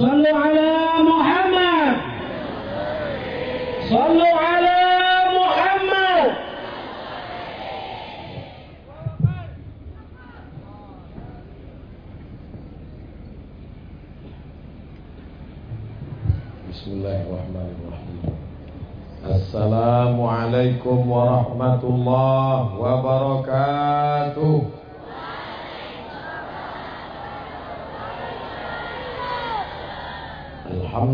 صلوا على محمد. صلوا على محمد. بسم الله الرحمن الرحيم السلام عليكم ورحمة الله وبركاته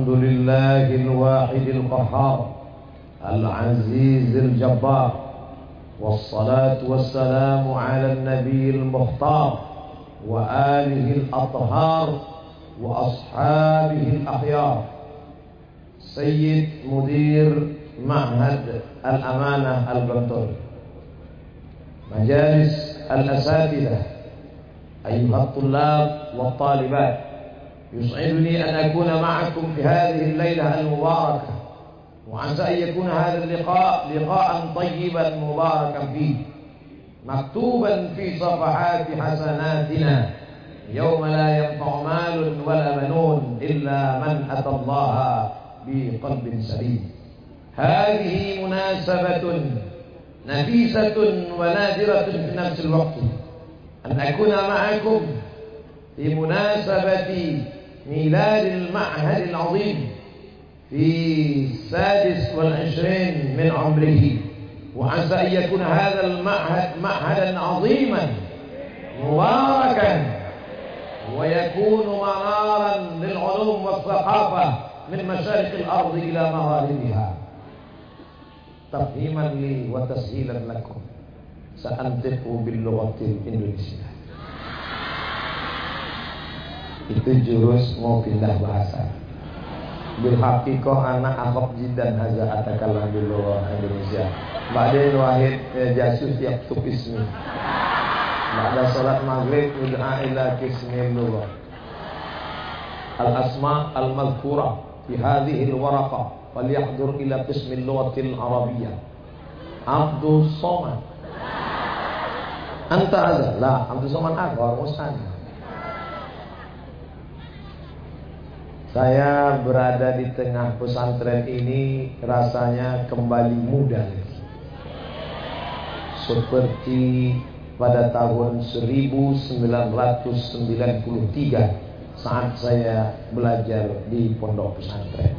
الحمد لله الواحد القهار العزيز الجبار والصلاة والسلام على النبي المختار وآله الأطهار وأصحابه الأخيار. سيد مدير معهد الأمانة البنطوري مجالس الأساتذة أيها الطلاب والطالبات. يسعدني أن أكون معكم في هذه الليلة المباركة وعسى أن يكون هذا اللقاء لقاء طيبا مباركا فيه مكتوبا في صفحات حسناتنا. يوم لا ينفع مال ولا بنون إلا من أتى الله بقلب سليم. هذه مناسبة نفيسة ونادرة في نفس الوقت أن أكون معكم في مناسبة ميلاد المعهد العظيم في السادس والعشرين من عمره. وعسى أن يكون هذا المعهد معهدا عظيما مباركا ويكون منارا للعلوم والثقافة من مشارق الأرض إلى مغاربها. تفهيما لي وتسهيلا لكم. سأنطق باللغة الإندونيسية itu jurus mau pindah bahasa. Bil haqiqah anak akhok jidan haza atakalam bil Indonesia. Ba'da wahid eh, jasus yaktub ismi Ba'da salat maghrib ud'a ila kismi lughah al asma al madhkura fi hadhihi al waraqa falyahdur ila qismi al arabiyyah Abdul Somad. Anta ada? La, Abdul Somad Akbar Musana Saya berada di tengah pesantren ini rasanya kembali muda. Seperti pada tahun 1993 saat saya belajar di pondok pesantren.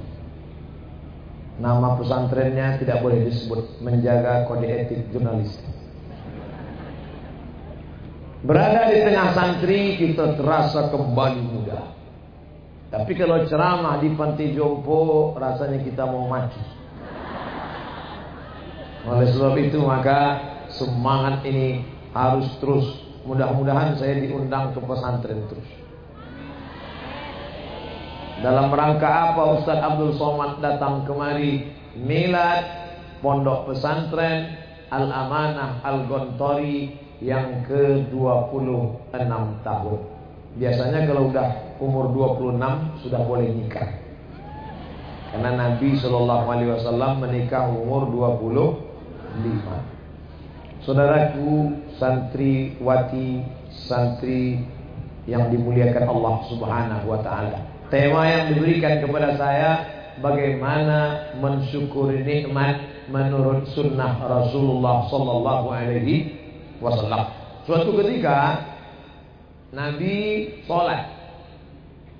Nama pesantrennya tidak boleh disebut menjaga kode etik jurnalistik. Berada di tengah santri kita terasa kembali muda. Tapi kalau ceramah di panti jompo rasanya kita mau mati. Oleh sebab itu maka semangat ini harus terus. Mudah-mudahan saya diundang ke pesantren terus. Dalam rangka apa Ustaz Abdul Somad datang kemari? Milad Pondok Pesantren Al-Amanah Al-Gontori yang ke-26 tahun. Biasanya kalau udah umur 26 sudah boleh nikah. Karena Nabi Shallallahu Alaihi Wasallam menikah umur 25. Saudaraku santri wati santri yang dimuliakan Allah Subhanahu Wa Taala. Tema yang diberikan kepada saya bagaimana mensyukuri nikmat menurut sunnah Rasulullah Sallallahu Alaihi Wasallam. Suatu ketika Nabi sholat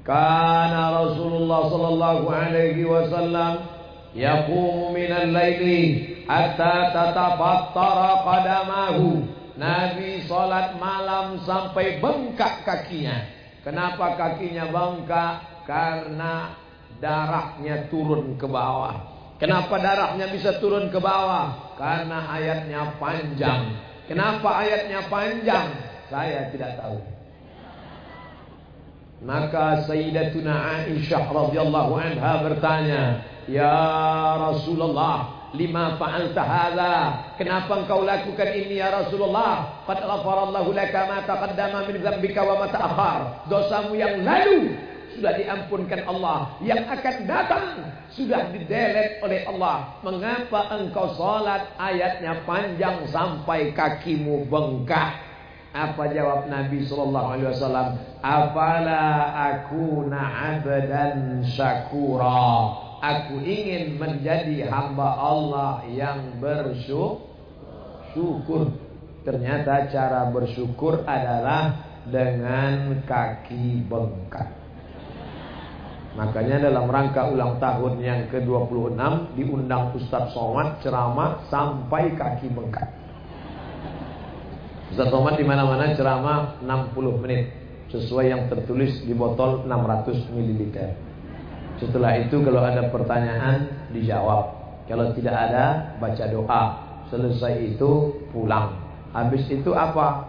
Kana Rasulullah sallallahu alaihi wasallam yaqumu minal laili hatta tatafattara qadamahu. Nabi salat malam sampai bengkak kakinya. Kenapa kakinya bengkak? Karena darahnya turun ke bawah. Kenapa darahnya bisa turun ke bawah? Karena ayatnya panjang. Kenapa ayatnya panjang? Saya tidak tahu. Maka Sayyidatuna Aisyah radhiyallahu anha bertanya, "Ya Rasulullah, lima fa'alta hadza? Kenapa engkau lakukan ini ya Rasulullah? Qad ghafarallahu laka ma taqaddama min dzambika wa ma ta'akhkhar." Dosamu yang lalu sudah diampunkan Allah, yang akan datang sudah didelet oleh Allah. Mengapa engkau salat ayatnya panjang sampai kakimu bengkak? Apa jawab Nabi sallallahu alaihi wasallam? Afala akuna abdan syakura. Aku ingin menjadi hamba Allah yang bersyukur. Ternyata cara bersyukur adalah dengan kaki bengkak. Makanya dalam rangka ulang tahun yang ke-26 diundang Ustadz Somad ceramah sampai kaki bengkak. Ustaz Somad di mana-mana ceramah 60 menit sesuai yang tertulis di botol 600 ml. Setelah itu kalau ada pertanyaan dijawab. Kalau tidak ada baca doa. Selesai itu pulang. Habis itu apa?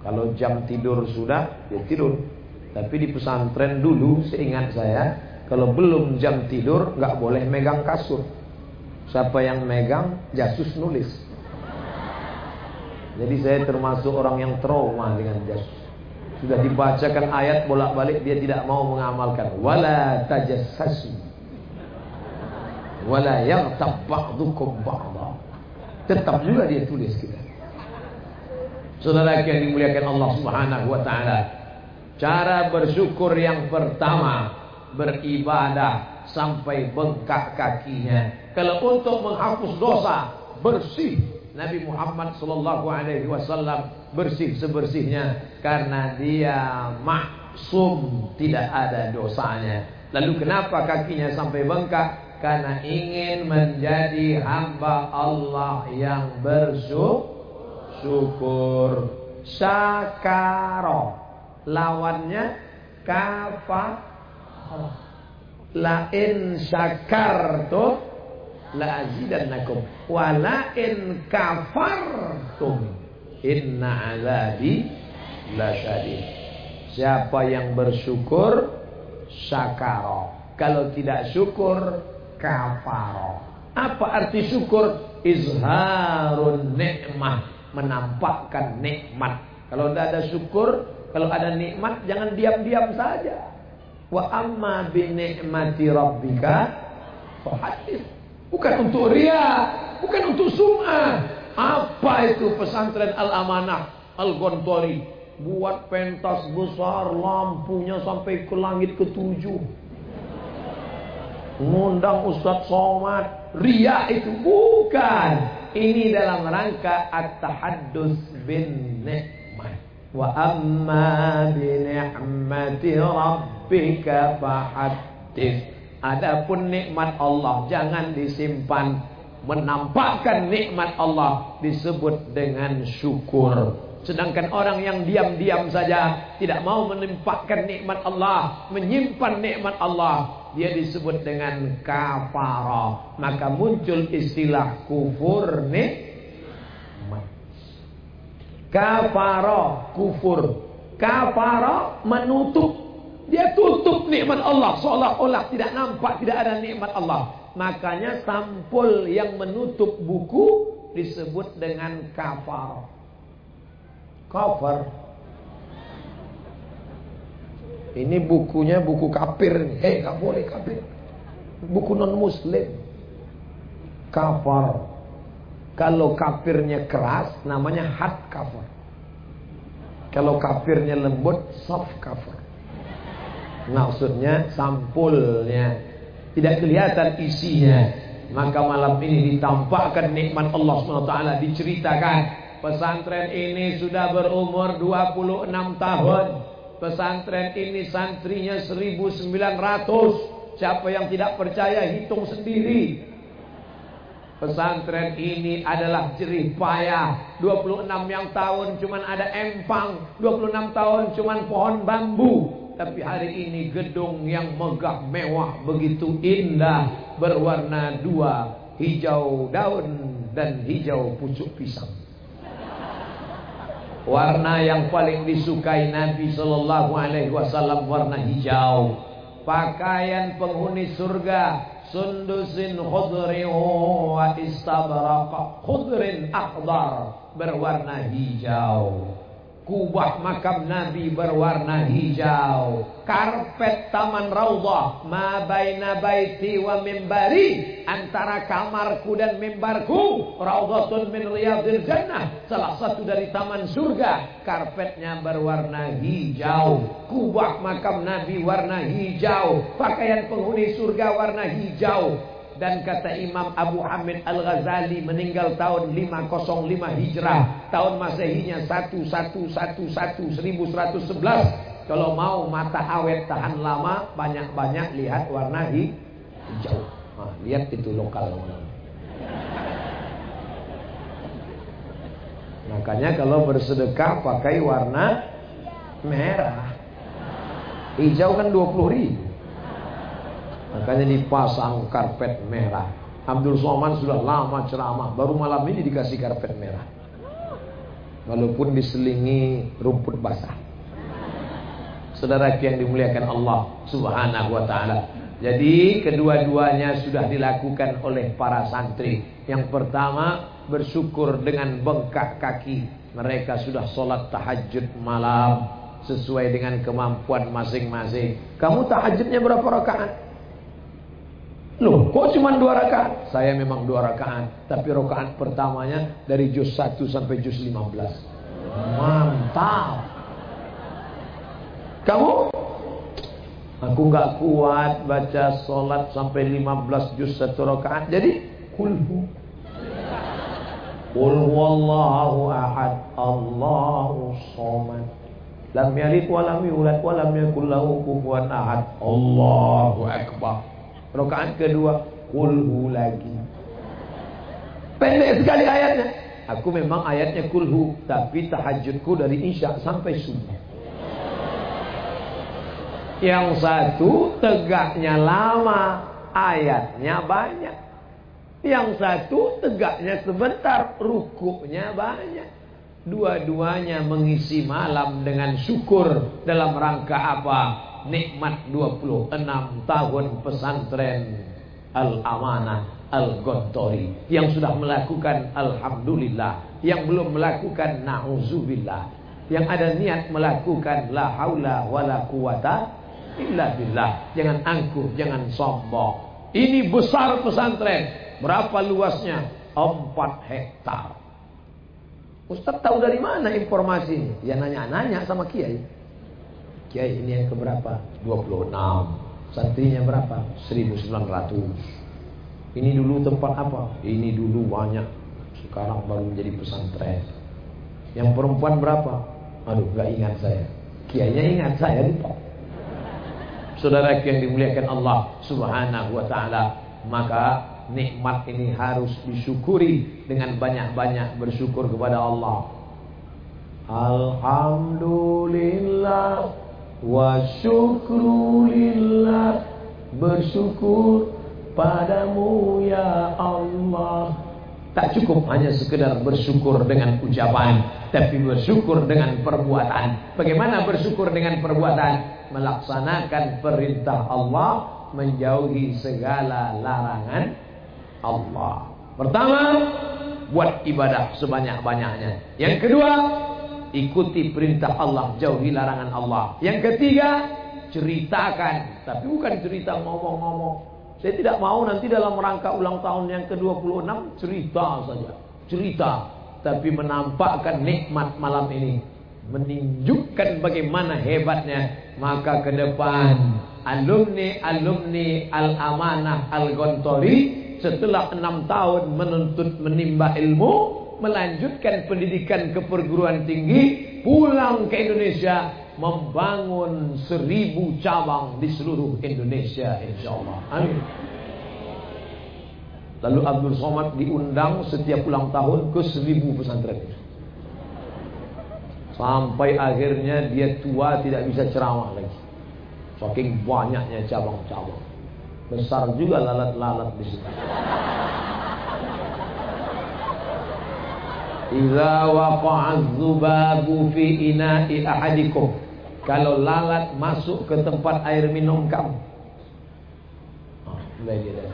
Kalau jam tidur sudah ya tidur. Tapi di pesantren dulu seingat saya kalau belum jam tidur nggak boleh megang kasur. Siapa yang megang jasus nulis. Jadi saya termasuk orang yang trauma dengan jas. Sudah dibacakan ayat bolak-balik dia tidak mau mengamalkan. Wala tajassasu. Wala yaghtab ba'dukum ba'dha. Tetap juga dia tulis kita. Saudara yang dimuliakan Allah Subhanahu wa taala. Cara bersyukur yang pertama beribadah sampai bengkak kakinya. Kalau untuk menghapus dosa, bersih Nabi Muhammad sallallahu alaihi wasallam bersih sebersihnya karena dia maksum tidak ada dosanya. Lalu kenapa kakinya sampai bengkak? Karena ingin menjadi hamba Allah yang bersyukur. Syakaro. Lawannya kafa. La in syakartu la azidannakum wa la in kafartum. Inna azabi lasyadid. Siapa yang bersyukur syakaro kalau tidak syukur kafaro apa arti syukur? Izharun nikmah. Menampakkan nikmat. Kalau tidak ada syukur kalau ada nikmat jangan diam-diam saja. Wa amma bi nikmati rabbika Bukan untuk ria, bukan untuk sum'ah. Apa itu pesantren Al-Amanah Al-Gontori? Buat pentas besar, lampunya sampai ke langit ketujuh. Ngundang Ustadz Somad. Ria itu bukan. Ini dalam rangka at-tahaddus bin ni'mah. Wa amma bi ni'mati rabbika fahaddith. Adapun nikmat Allah jangan disimpan. Menampakkan nikmat Allah disebut dengan syukur. Sedangkan orang yang diam-diam saja tidak mau menempatkan nikmat Allah, menyimpan nikmat Allah, dia disebut dengan kafara. Maka muncul istilah kufur nikmat. Kafara kufur. Kafara menutup dia tutup nikmat Allah seolah-olah tidak nampak tidak ada nikmat Allah. Makanya sampul yang menutup buku disebut dengan kafar. Kafar. Ini bukunya buku kafir. Hei, nggak boleh kafir. Buku non muslim. Kafar. Kalau kafirnya keras namanya hard kafir. Kalau kafirnya lembut soft kafir. Maksudnya sampulnya. Tidak kelihatan isinya. Maka malam ini ditampakkan nikmat Allah SWT Diceritakan. Pesantren ini sudah berumur 26 tahun. Pesantren ini santrinya 1900 Siapa yang tidak percaya hitung sendiri. Pesantren ini adalah jerih payah. 26 yang tahun cuman ada empang. 26 tahun cuman pohon bambu tapi hari ini gedung yang megah mewah begitu indah berwarna dua, hijau daun dan hijau pucuk pisang. Warna yang paling disukai Nabi Shallallahu Alaihi Wasallam warna hijau. Pakaian penghuni surga sundusin khudrin wa istabraqa khudrin akhdar berwarna hijau. Kubah makam Nabi berwarna hijau. Karpet taman Raudhah. Ma baina baiti wa mimbari. Antara kamarku dan mimbarku. Raudhatun min riyadil jannah. Salah satu dari taman surga. Karpetnya berwarna hijau. Kubah makam Nabi warna hijau. Pakaian penghuni surga warna hijau dan kata Imam Abu Hamid Al-Ghazali meninggal tahun 505 Hijrah. Tahun Masehinya 1111 1111 kalau mau mata awet tahan lama banyak-banyak lihat warna hijau. Nah, lihat itu lokal makanya kalau bersedekah pakai warna merah. Hijau kan 20 ribu Makanya dipasang karpet merah. Abdul Somad sudah lama ceramah, baru malam ini dikasih karpet merah. Walaupun diselingi rumput basah. Saudara yang dimuliakan Allah Subhanahu wa taala. Jadi kedua-duanya sudah dilakukan oleh para santri. Yang pertama bersyukur dengan bengkak kaki. Mereka sudah sholat tahajud malam sesuai dengan kemampuan masing-masing. Kamu tahajudnya berapa rakaat? Loh, kok cuma dua rakaat? Saya memang dua rakaat, tapi rakaat pertamanya dari juz 1 sampai juz 15. Mantap. Kamu? Aku nggak kuat baca sholat sampai 15 juz satu rakaat. Jadi kulhu. Qul huwallahu ahad, Allahu somad. Lam yalid wa lam yulad wa lam yakul lahu kufuwan ahad. Allahu akbar. Rakaat kedua kulhu lagi. Pendek sekali ayatnya. Aku memang ayatnya kulhu, tapi tahajudku dari isya sampai subuh. Yang satu tegaknya lama, ayatnya banyak. Yang satu tegaknya sebentar, rukuknya banyak. Dua-duanya mengisi malam dengan syukur dalam rangka apa? Nikmat 26 tahun pesantren Al-Amanah Al-Gontori yang sudah melakukan Alhamdulillah. Yang belum melakukan Na'udzubillah. Yang ada niat melakukan La haula wa la quwata illa billah. Jangan angkuh, jangan sombong. Ini besar pesantren. Berapa luasnya? 4 hektar. Ustaz tahu dari mana informasi? Ya nanya-nanya sama kiai Kiai ini yang keberapa? 26 Santrinya berapa? 1900 Ini dulu tempat apa? Ini dulu banyak Sekarang baru menjadi pesantren Yang perempuan berapa? Aduh gak ingat saya Kiainya ingat saya lupa Saudara yang dimuliakan Allah Subhanahu wa ta'ala Maka nikmat ini harus disyukuri Dengan banyak-banyak bersyukur kepada Allah Alhamdulillah Wa syukru lillah Bersyukur padamu ya Allah. Tak cukup hanya sekedar bersyukur dengan ucapan Tapi bersyukur dengan perbuatan. Bagaimana bersyukur dengan perbuatan? Melaksanakan perintah Allah Menjauhi segala larangan Allah. Pertama Buat ibadah sebanyak-banyaknya. Yang kedua ikuti perintah Allah, jauhi larangan Allah. Yang ketiga, ceritakan, tapi bukan cerita ngomong-ngomong. Saya tidak mau nanti dalam rangka ulang tahun yang ke-26 cerita saja. Cerita, tapi menampakkan nikmat malam ini. Menunjukkan bagaimana hebatnya. Maka ke depan alumni-alumni Al-Amanah Al-Gontori setelah enam tahun menuntut menimba ilmu melanjutkan pendidikan ke perguruan tinggi, pulang ke Indonesia, membangun seribu cabang di seluruh Indonesia, insya Allah. Amin. Lalu Abdul Somad diundang setiap ulang tahun ke seribu pesantren. Sampai akhirnya dia tua tidak bisa ceramah lagi. Saking banyaknya cabang-cabang. Besar juga lalat-lalat di situ. Idza waqa'a dzubabu fi ina'i ahadikum. Kalau lalat masuk ke tempat air minum kamu. Mulai dia.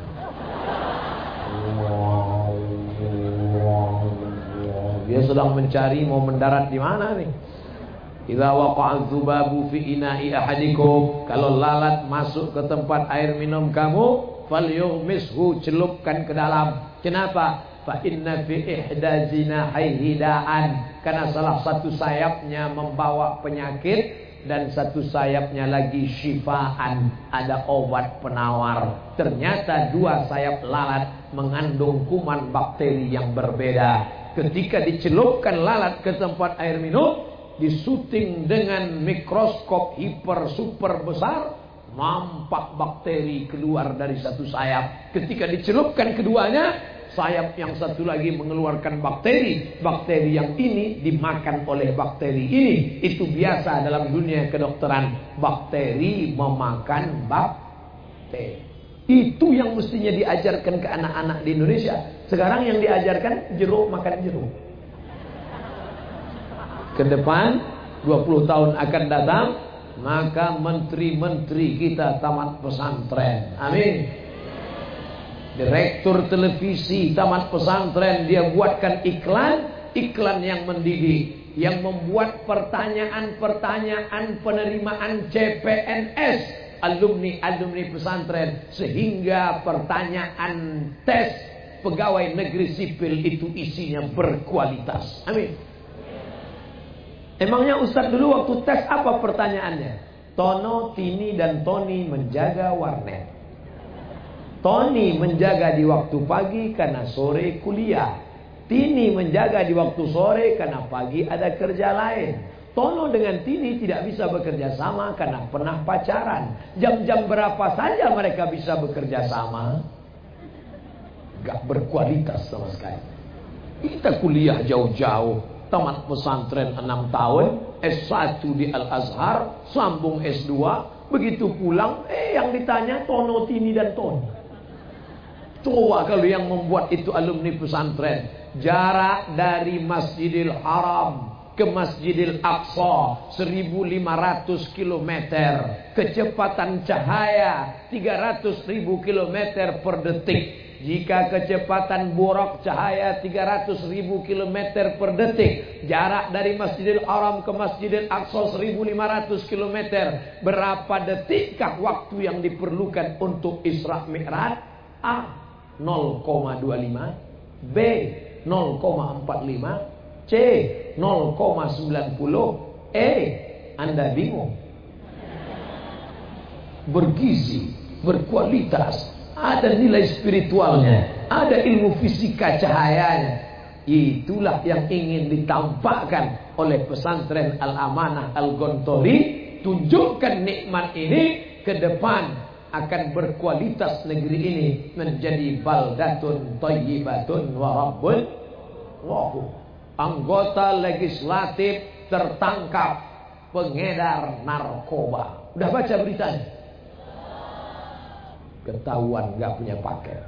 Dia sedang mencari mau mendarat di mana nih. Idza waqa'a dzubabu fi ina'i ahadikum, kalau lalat masuk ke tempat air minum kamu, falyughmishu celupkan ke dalam. Kenapa? Fa inna fi ihda da'an. Karena salah satu sayapnya membawa penyakit dan satu sayapnya lagi syifaan, ada obat penawar. Ternyata dua sayap lalat mengandung kuman bakteri yang berbeda. Ketika dicelupkan lalat ke tempat air minum, disuting dengan mikroskop hiper super besar mampak bakteri keluar dari satu sayap ketika dicelupkan keduanya sayap yang satu lagi mengeluarkan bakteri. Bakteri yang ini dimakan oleh bakteri ini. Itu biasa dalam dunia kedokteran. Bakteri memakan bakteri. Itu yang mestinya diajarkan ke anak-anak di Indonesia. Sekarang yang diajarkan jeruk makan jeruk. Ke depan 20 tahun akan datang maka menteri-menteri kita tamat pesantren. Amin direktur televisi tamat pesantren dia buatkan iklan iklan yang mendidik yang membuat pertanyaan-pertanyaan penerimaan CPNS alumni alumni pesantren sehingga pertanyaan tes pegawai negeri sipil itu isinya berkualitas amin Emangnya Ustadz dulu waktu tes apa pertanyaannya? Tono, Tini, dan Tony menjaga warnet. Tony menjaga di waktu pagi karena sore kuliah. Tini menjaga di waktu sore karena pagi ada kerja lain. Tono dengan Tini tidak bisa bekerja sama karena pernah pacaran. Jam-jam berapa saja mereka bisa bekerja sama? Gak berkualitas sama sekali. Kita kuliah jauh-jauh tamat pesantren 6 tahun, S1 di Al-Azhar, sambung S2, begitu pulang, eh yang ditanya Tono, Tini dan Tony. Coba kalau yang membuat itu alumni pesantren, jarak dari Masjidil Haram ke Masjidil Aqsa 1500 km kecepatan cahaya 300 ribu km per detik jika kecepatan borok cahaya 300 ribu kilometer per detik. Jarak dari Masjidil Haram ke Masjidil Aqsa 1500 kilometer. Berapa detikkah waktu yang diperlukan untuk Isra Mi'raj? A. 0,25 B. 0,45 C. 0,90 E. Anda bingung Bergizi Berkualitas ada nilai spiritualnya, ada ilmu fisika cahayanya. Itulah yang ingin ditampakkan oleh pesantren Al-Amanah Al-Gontori. Tunjukkan nikmat ini ke depan akan berkualitas negeri ini menjadi baldatun thayyibatun wa rabbun wahu. Anggota legislatif tertangkap pengedar narkoba. Udah baca beritanya? Ketahuan gak punya paket.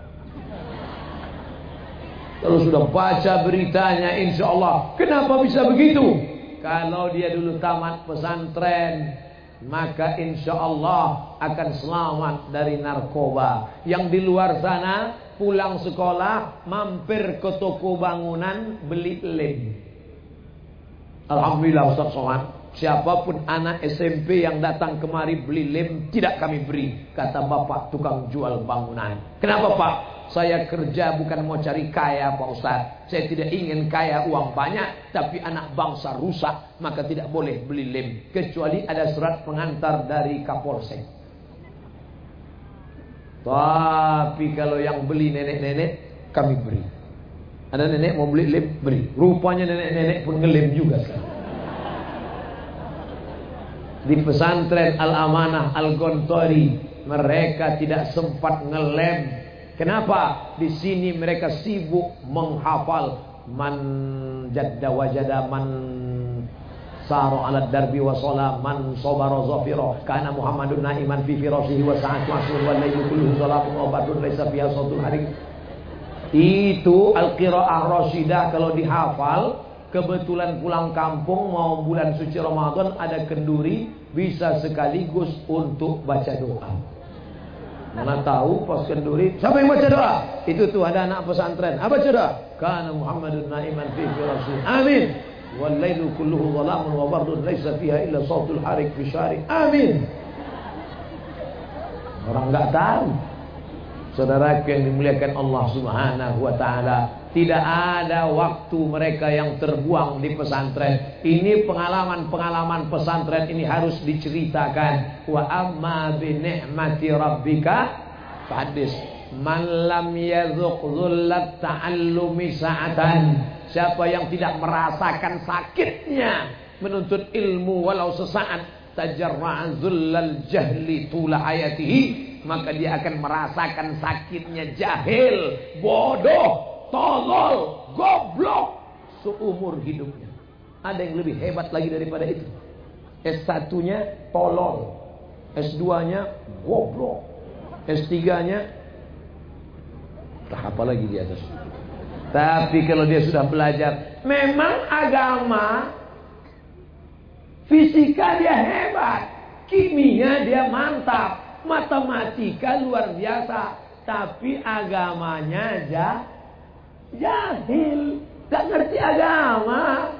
Kalau sudah baca beritanya insya Allah. Kenapa bisa begitu? Kalau dia dulu tamat pesantren. Maka insya Allah akan selamat dari narkoba. Yang di luar sana pulang sekolah. Mampir ke toko bangunan beli lem. Alhamdulillah Ustaz Somad. Siapa pun anak SMP yang datang kemari beli lem tidak kami beri. Kata bapak tukang jual bangunan. Kenapa pak? Saya kerja bukan mau cari kaya Pak Ustaz. Saya tidak ingin kaya uang banyak. Tapi anak bangsa rusak. Maka tidak boleh beli lem. Kecuali ada surat pengantar dari Kapolsek. Tapi kalau yang beli nenek-nenek kami beri. Ada nenek mau beli lem beri. Rupanya nenek-nenek pun ngelem juga di pesantren Al-Amanah Al-Gontori mereka tidak sempat ngelem. Kenapa? Di sini mereka sibuk menghafal man jadda wajada man saro ala darbi wa sala man sabara zafira kana Muhammadun naiman fi firashihi wa sa'at masrur wal laylu kulluhu salatun wa badrun laysa fiha sautul hari itu al-qiraah rasyidah kalau dihafal kebetulan pulang kampung mau bulan suci Ramadan ada kenduri bisa sekaligus untuk baca doa. Mana tahu pas kenduri siapa yang baca doa? Itu tuh ada anak pesantren. Apa doa? Karena Muhammadun naiman fi rasul. Amin. wal lailu kulluhu dhalamun wa bardun laisa fiha illa sautul harik fi syari amin orang enggak tahu Saudara yang dimuliakan Allah Subhanahu wa taala, tidak ada waktu mereka yang terbuang di pesantren. Ini pengalaman-pengalaman pesantren ini harus diceritakan. Wa amma bi ni'mati rabbika hadis. Man lam yadhuq dhullat ta'allumi sa'atan. Siapa yang tidak merasakan sakitnya menuntut ilmu walau sesaat tajarra'a dhullal jahli tula hayatihi maka dia akan merasakan sakitnya jahil, bodoh, tolol, goblok seumur hidupnya. Ada yang lebih hebat lagi daripada itu. S1-nya tolol, S2-nya goblok, S3-nya apa lagi di atas. Tapi kalau dia sudah belajar, memang agama fisika dia hebat, kimia dia mantap, matematika luar biasa, tapi agamanya aja jahil, gak ngerti agama.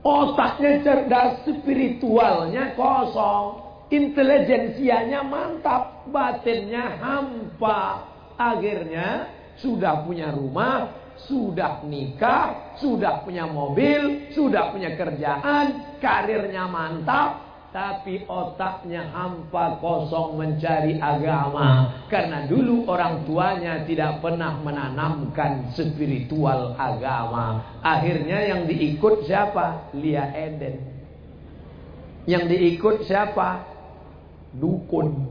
Otaknya cerdas, spiritualnya kosong, intelijensianya mantap, batinnya hampa. Akhirnya sudah punya rumah, sudah nikah, sudah punya mobil, sudah punya kerjaan, karirnya mantap, tapi otaknya hampa kosong mencari agama. Karena dulu orang tuanya tidak pernah menanamkan spiritual agama. Akhirnya yang diikut siapa? Lia Eden. Yang diikut siapa? Dukun.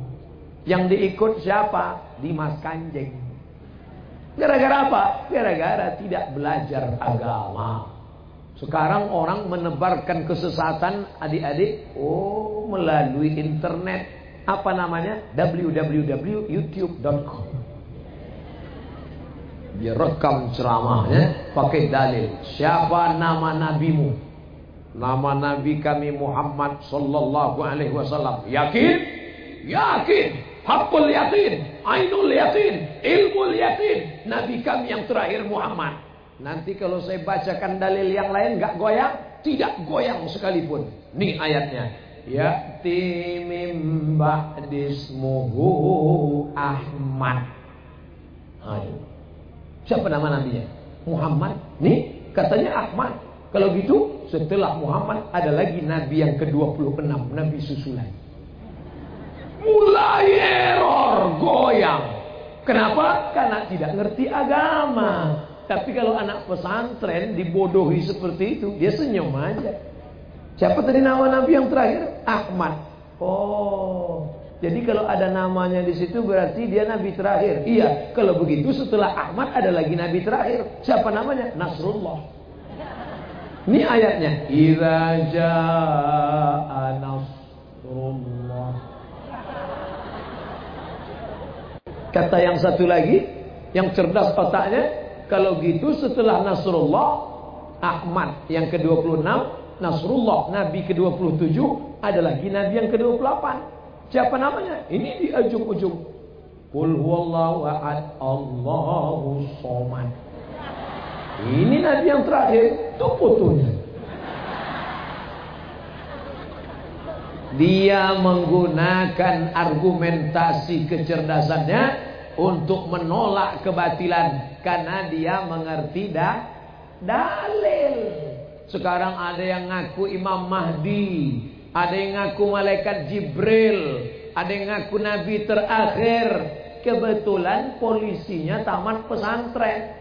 Yang diikut siapa? Dimas Kanjeng. Gara-gara apa? Gara-gara tidak belajar agama sekarang orang menebarkan kesesatan adik-adik oh melalui internet. Apa namanya? www.youtube.com. Dia rekam ceramahnya pakai dalil. Siapa nama nabimu? Nama nabi kami Muhammad sallallahu alaihi wasallam. Yakin? Yakin. Hakul yakin, ainul yakin, ilmu yakin. Nabi kami yang terakhir Muhammad. Nanti kalau saya bacakan dalil yang lain nggak goyang, tidak goyang sekalipun. Nih ayatnya. Ya timim ba'dismuhu Ahmad. Ayo. Siapa nama nabinya? Muhammad. Nih katanya Ahmad. Kalau gitu setelah Muhammad ada lagi nabi yang ke-26, nabi susulan. Mulai error, goyang. Kenapa? Karena tidak ngerti agama. Tapi kalau anak pesantren dibodohi seperti itu, dia senyum aja. Siapa tadi nama Nabi yang terakhir? Ahmad. Oh, jadi kalau ada namanya di situ berarti dia Nabi terakhir. Iya, kalau begitu setelah Ahmad ada lagi Nabi terakhir. Siapa namanya? Nasrullah. Ini ayatnya. Idza jaa nasrullah. Kata yang satu lagi, yang cerdas otaknya, kalau gitu setelah Nasrullah Ahmad yang ke-26 Nasrullah Nabi ke-27 Ada lagi Nabi yang ke-28. Siapa namanya? Ini di ujung-ujung. Qul huwallahu ahad Allahu somad. Ini Nabi yang terakhir Itu fotonya. Dia menggunakan argumentasi kecerdasannya untuk menolak kebatilan karena dia mengerti dah dalil. Sekarang ada yang ngaku Imam Mahdi, ada yang ngaku malaikat Jibril, ada yang ngaku nabi terakhir. Kebetulan polisinya tamat pesantren.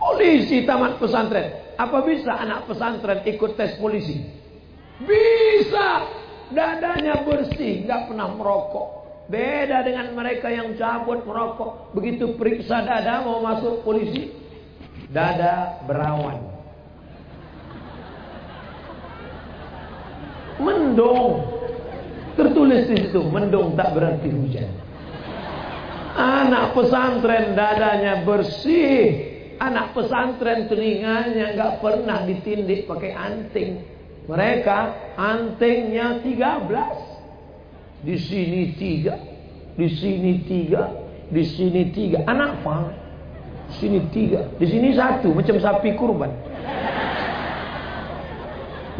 Polisi tamat pesantren. Apa bisa anak pesantren ikut tes polisi? Bisa. Dadanya bersih, nggak pernah merokok. Beda dengan mereka yang cabut merokok. Begitu periksa dada mau masuk polisi. Dada berawan. Mendung. Tertulis di situ. Mendung tak berarti hujan. Anak pesantren dadanya bersih. Anak pesantren telinganya nggak pernah ditindik pakai anting. Mereka antingnya 13. Di sini tiga, di sini tiga, di sini tiga. Anak fal. Sini tiga, di sini satu, macam sapi kurban.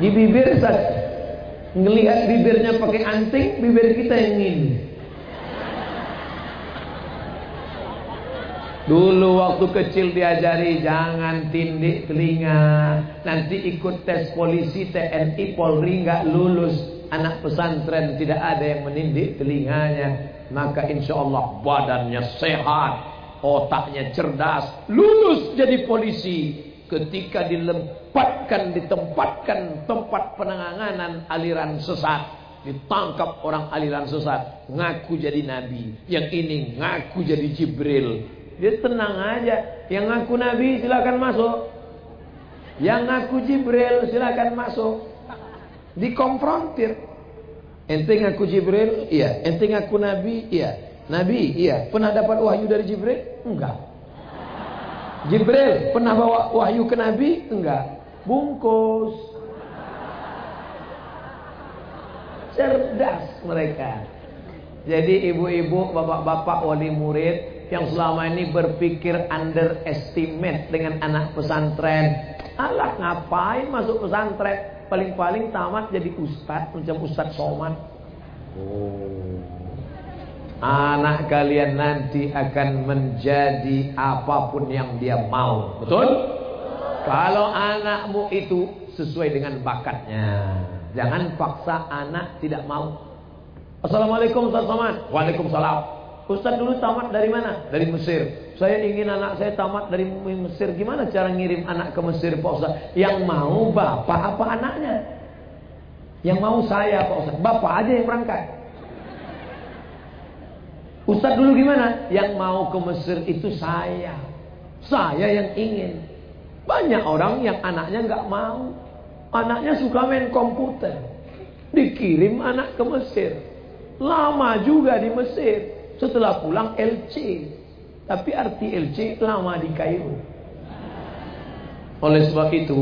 Di bibir saja. Ngelihat bibirnya pakai anting, bibir kita yang ini. Dulu waktu kecil diajari jangan tindik telinga. Nanti ikut tes polisi, TNI, Polri nggak lulus. Anak pesantren tidak ada yang menindik telinganya. Maka insya Allah badannya sehat, otaknya cerdas, lulus jadi polisi. Ketika dilempatkan, ditempatkan tempat penanganan aliran sesat, ditangkap orang aliran sesat, ngaku jadi nabi. Yang ini ngaku jadi Jibril. Dia tenang aja. Yang ngaku Nabi silakan masuk. Yang ngaku Jibril silakan masuk. Dikonfrontir. Ente ngaku Jibril? Iya. Ente ngaku Nabi? Iya. Nabi? Iya. Pernah dapat wahyu dari Jibril? Enggak. Jibril pernah bawa wahyu ke Nabi? Enggak. Bungkus. Cerdas mereka. Jadi ibu-ibu, bapak-bapak, wali murid yang selama ini berpikir underestimate dengan anak pesantren. Alah ngapain masuk pesantren? Paling-paling tamat jadi ustad macam ustad soman. Oh. Anak kalian nanti akan menjadi apa pun yang dia mau. Betul? Kalau anakmu itu sesuai dengan bakatnya. Jangan paksa anak tidak mau. Assalamualaikum Ustaz Somad. Waalaikumsalam. Ustaz dulu tamat dari mana? Dari Mesir. Saya ingin anak saya tamat dari Mesir. Gimana cara ngirim anak ke Mesir Pak Ustaz? Yang mau bapak apa anaknya? Yang mau saya Pak Ustaz. Bapak aja yang berangkat. Ustaz dulu gimana? Yang mau ke Mesir itu saya. Saya yang ingin. Banyak orang yang anaknya nggak mau. Anaknya suka main komputer. Dikirim anak ke Mesir. Lama juga di Mesir. Setelah pulang LC. Tapi arti LC lama di Kairo. Oleh sebab itu,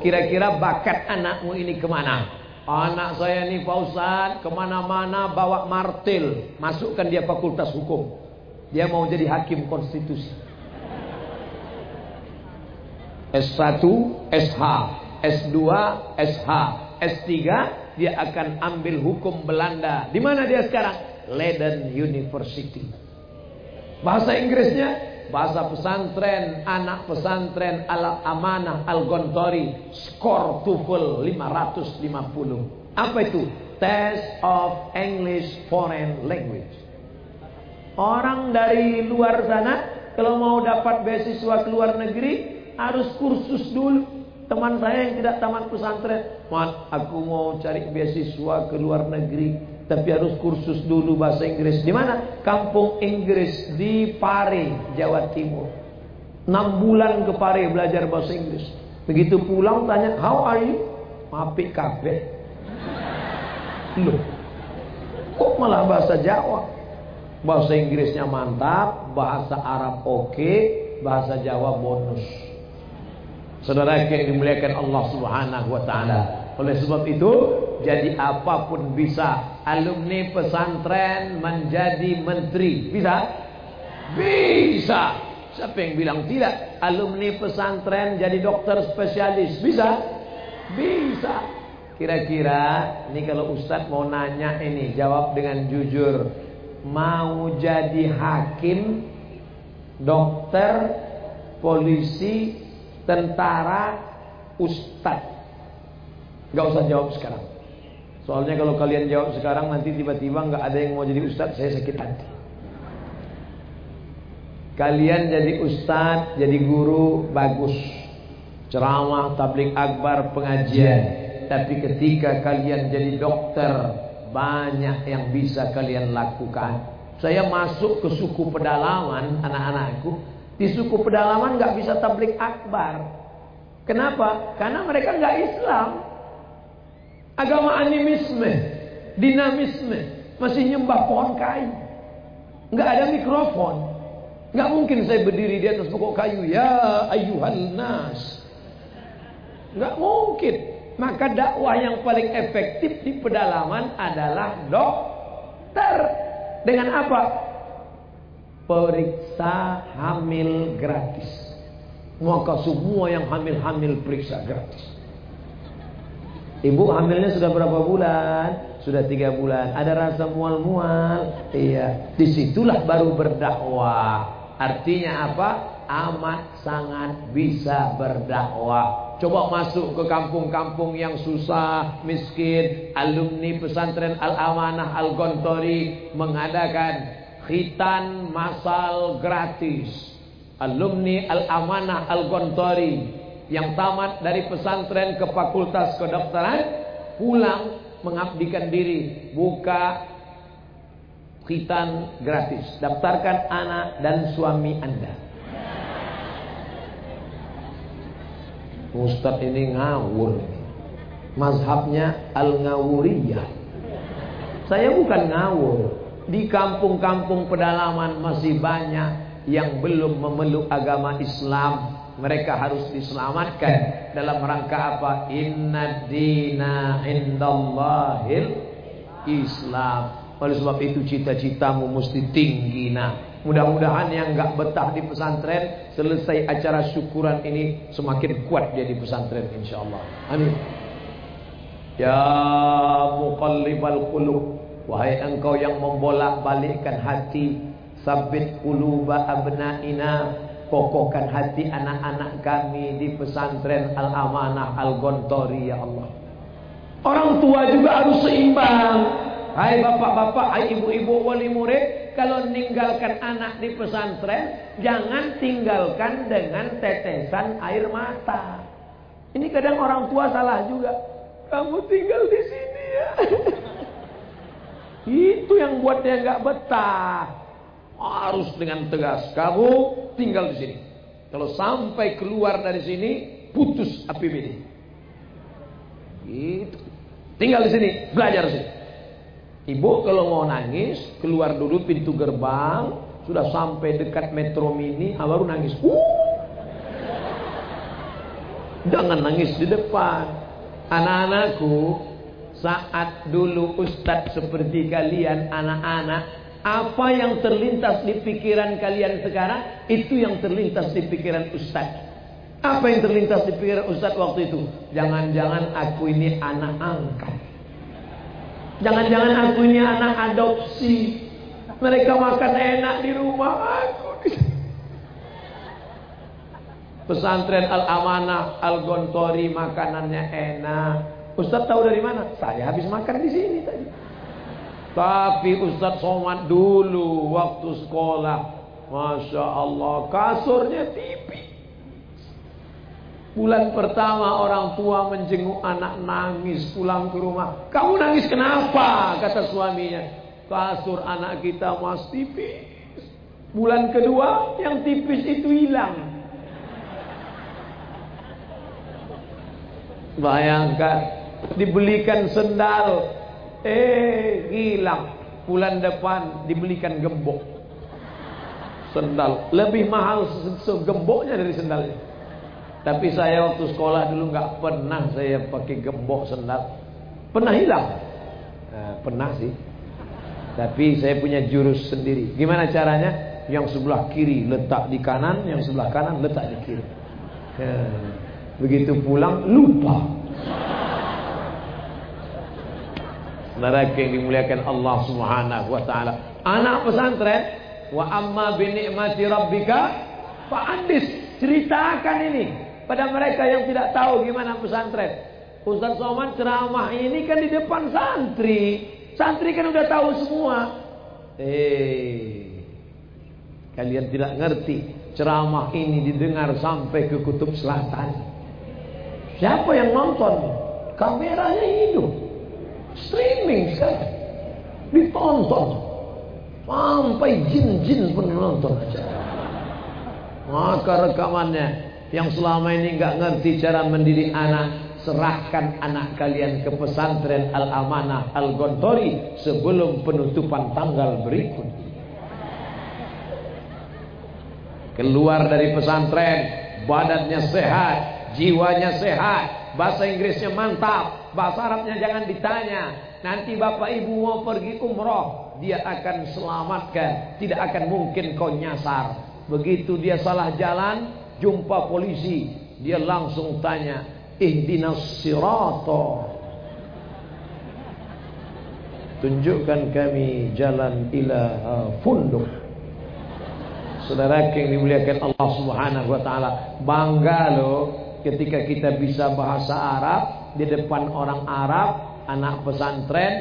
kira-kira bakat anakmu ini ke mana? Anak saya ini Ustaz, ke mana-mana bawa martil. Masukkan dia fakultas hukum. Dia mau jadi hakim konstitusi. S1, SH, S2, SH, S3, dia akan ambil hukum Belanda. Di mana dia sekarang? Leiden University. Bahasa Inggrisnya bahasa pesantren, anak pesantren Al Amanah Al Gontori, skor TOEFL 550. Apa itu? Test of English Foreign Language. Orang dari luar sana kalau mau dapat beasiswa ke luar negeri harus kursus dulu. Teman saya yang tidak tamat pesantren, "Mat, aku mau cari beasiswa ke luar negeri." Tapi harus kursus dulu bahasa Inggris. Di mana? Kampung Inggris di Pare, Jawa Timur. 6 bulan ke Pare belajar bahasa Inggris. Begitu pulang tanya, "How are you?" Apik kabeh. Loh. Kok malah bahasa Jawa? Bahasa Inggrisnya mantap, bahasa Arab oke, bahasa Jawa bonus. Saudara yang dimuliakan Allah Subhanahu wa taala. Oleh sebab itu, jadi apa pun bisa. Alumni pesantren menjadi menteri. Bisa? Bisa. Siapa yang bilang tidak? Alumni pesantren jadi dokter spesialis. Bisa? Bisa. Kira-kira ini kalau Ustadz mau nanya ini jawab dengan jujur. Mau jadi hakim, dokter, polisi, tentara, ustadz. Gak usah jawab sekarang. Soalnya kalau kalian jawab sekarang nanti tiba-tiba nggak ada yang mau jadi ustadz, saya sakit hati. Kalian jadi ustadz, jadi guru, bagus. Ceramah, tablik akbar, pengajian. Tapi ketika kalian jadi dokter, banyak yang bisa kalian lakukan. Saya masuk ke suku pedalaman, anak-anakku. Di suku pedalaman nggak bisa tablik akbar. Kenapa? Karena mereka nggak Islam. Agama animisme, dinamisme, masih nyembah pohon kayu. Nggak ada mikrofon. Nggak mungkin saya berdiri di atas pokok kayu. Ya ayuhan nas. Nggak mungkin. Maka dakwah yang paling efektif di pedalaman adalah dokter. Dengan apa? Periksa hamil gratis. Maka semua yang hamil-hamil periksa gratis. Ibu hamilnya sudah berapa bulan? Sudah tiga bulan. Ada rasa mual-mual. Iya. Di situlah baru berdakwah. Artinya apa? Amat sangat bisa berdakwah. Coba masuk ke kampung-kampung yang susah, miskin. Alumni pesantren Al-Amanah Al-Gontori mengadakan khitan masal gratis. Alumni Al-Amanah Al-Gontori yang tamat dari pesantren ke fakultas kedokteran pulang mengabdikan diri buka khitan gratis. Daftarkan anak dan suami anda. Ustadz ini ngawur mazhabnya al-ngawuriyah. Saya bukan ngawur. Di kampung-kampung pedalaman masih banyak yang belum memeluk agama Islam mereka harus diselamatkan dalam rangka apa? Inna dina indallahil Islam. Oleh sebab itu cita-citamu mesti tinggi nah. Mudah-mudahan yang enggak betah di pesantren selesai acara syukuran ini semakin kuat jadi pesantren insyaallah. Amin. Ya muqallibal qulub wahai engkau yang membolak-balikkan hati sabit quluba abnaina kokohkan hati anak-anak kami di pesantren Al-Amanah Al-Gontori ya Allah. Orang tua juga harus seimbang. Hai bapak-bapak, hai ibu-ibu wali murid, kalau meninggalkan anak di pesantren, jangan tinggalkan dengan tetesan air mata. Ini kadang orang tua salah juga. Kamu tinggal di sini ya. Itu yang buat dia nggak betah. Harus dengan tegas. Kamu tinggal di sini. Kalau sampai keluar dari sini, putus APBD. Gitu. Tinggal di sini, belajar sini. Ibu kalau mau nangis, keluar dulu pintu gerbang, sudah sampai dekat metro mini, ah, baru nangis. Uh. Jangan nangis di depan. Anak-anakku, saat dulu ustadz seperti kalian, anak-anak apa yang terlintas di pikiran kalian sekarang Itu yang terlintas di pikiran Ustaz. Apa yang terlintas di pikiran Ustaz waktu itu? Jangan-jangan aku ini anak angkat. Jangan-jangan aku ini anak adopsi. Mereka makan enak di rumah aku. Pesantren Al-Amanah Al-Gontori makanannya enak. Ustaz tahu dari mana? Saya habis makan di sini tadi tapi Ustadz Somad dulu waktu sekolah Masya Allah kasurnya tipis Bulan pertama orang tua menjenguk anak nangis pulang ke rumah. Kamu nangis kenapa? Kata suaminya. Kasur anak kita mas tipis. Bulan kedua yang tipis itu hilang. Bayangkan dibelikan sendal Eh, hilang. Bulan depan dibelikan gembok. Sendal. Lebih mahal segemboknya dari sendalnya. Tapi saya waktu sekolah dulu nggak pernah saya pakai gembok sendal. Pernah hilang? Nah, pernah sih. Tapi saya punya jurus sendiri. Gimana caranya? Yang sebelah kiri letak di kanan, yang sebelah kanan letak di kiri. Begitu pulang lupa. Saudara yang dimuliakan Allah Subhanahu wa taala. Anak pesantren wa amma bi ni'mati rabbika fa'addis. Ceritakan ini pada mereka yang tidak tahu gimana pesantren. Ustaz Somad ceramah ini kan di depan santri. Santri kan udah tahu semua. Eh, kalian tidak ngerti ceramah ini didengar sampai ke kutub selatan. Siapa yang nonton? Kameranya hidup. Streaming sekarang. Ditonton. Sampai jin-jin pun nonton aja. Maka rekamannya yang selama ini nggak ngerti cara mendidik anak, serahkan anak kalian ke pesantren Al-Amanah Al-Gontori sebelum penutupan tanggal berikut. Keluar dari pesantren, badannya sehat, jiwanya sehat, bahasa Inggrisnya mantap, Bahasa Arabnya jangan ditanya. Nanti bapak ibu mau pergi umroh. Dia akan selamatkan. Tidak akan mungkin kau nyasar. Begitu dia salah jalan. Jumpa polisi. Dia langsung tanya. Ihdinas sirato Tunjukkan kami jalan ila funduk. Saudara yang dimuliakan Allah Subhanahu wa taala, bangga loh ketika kita bisa bahasa Arab di depan orang Arab, anak pesantren,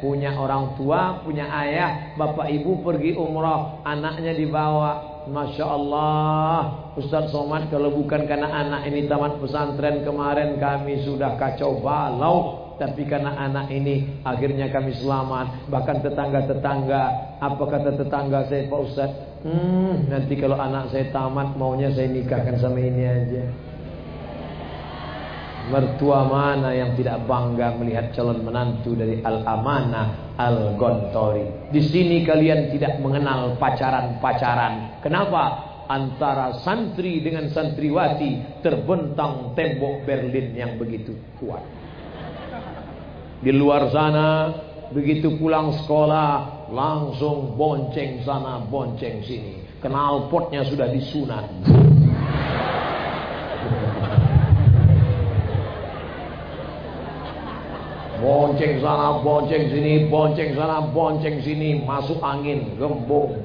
punya orang tua, punya ayah, bapak ibu pergi umrah, anaknya dibawa. Masya Allah, Ustaz Somad kalau bukan karena anak ini tamat pesantren kemarin kami sudah kacau balau tapi karena anak ini akhirnya kami selamat. Bahkan tetangga-tetangga, apa kata tetangga saya Pak Ustaz? Hmm, nanti kalau anak saya tamat maunya saya nikahkan sama ini aja. Mertua mana yang tidak bangga melihat calon menantu dari Al-Amanah Al-Gontori. Di sini kalian tidak mengenal pacaran-pacaran. Kenapa? Antara santri dengan santriwati terbentang tembok Berlin yang begitu kuat. Di luar sana begitu pulang sekolah langsung bonceng sana bonceng sini. Kenal potnya sudah disunat. Bonceng sana, bonceng sini, bonceng sana, bonceng sini, masuk angin, gembung.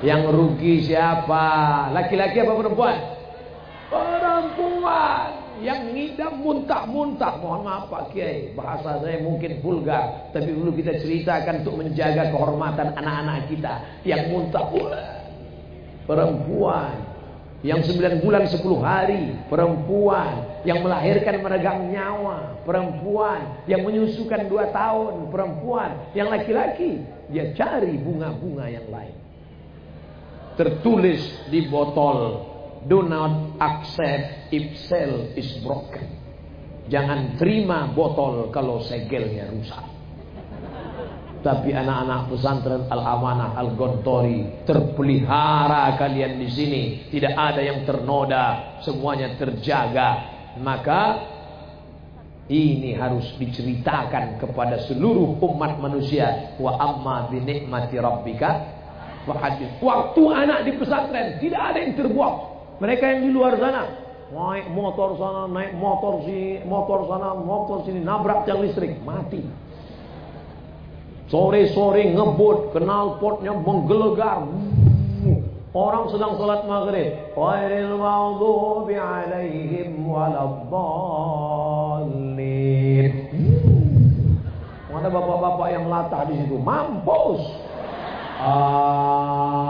Yang rugi siapa? Laki-laki apa perempuan? Perempuan yang ngidam muntah-muntah. Mohon maaf Pak Kiai, bahasa saya mungkin vulgar, tapi dulu kita ceritakan untuk menjaga kehormatan anak-anak kita yang muntah. Perempuan yang sembilan bulan sepuluh hari, perempuan yang melahirkan meregang nyawa, perempuan yang menyusukan dua tahun, perempuan yang laki-laki dia cari bunga-bunga yang lain. Tertulis di botol Do not accept if cell is broken. Jangan terima botol kalau segelnya rusak. Tapi anak-anak pesantren Al-Amanah Al-Gontori terpelihara kalian di sini. Tidak ada yang ternoda, semuanya terjaga. Maka ini harus diceritakan kepada seluruh umat manusia. Wa amma bi nikmati rabbika wa Waktu anak di pesantren tidak ada yang terbuang. Mereka yang di luar sana naik motor sana, naik motor sini, motor sana, motor sini, nabrak tiang listrik, mati. Sore-sore ngebut, kenal potnya menggelegar. Orang sedang salat maghrib. Wairil maghdubi alaihim waladdallin. Ada bapak-bapak yang latah di situ. Mampus.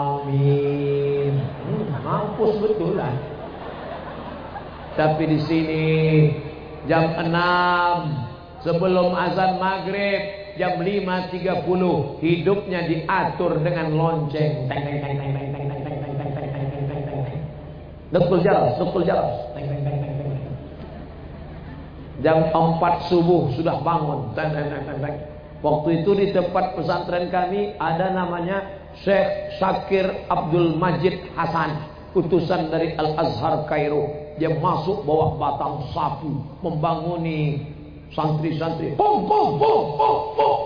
Amin. Hmm, mampus betulan. Tapi di sini jam 6 sebelum azan maghrib jam 5.30 hidupnya diatur dengan lonceng. Teng teng teng teng teng teng teng teng teng teng teng teng. Teng teng teng teng. Jam 4 subuh sudah bangun. Teng teng teng teng teng. Waktu itu di tempat pesantren kami ada namanya Syekh Syakir Abdul Majid Hasan, utusan dari Al-Azhar Kairo. Dia masuk bawa batang sapu, membanguni santri-santri. Pom pom pom pom pom.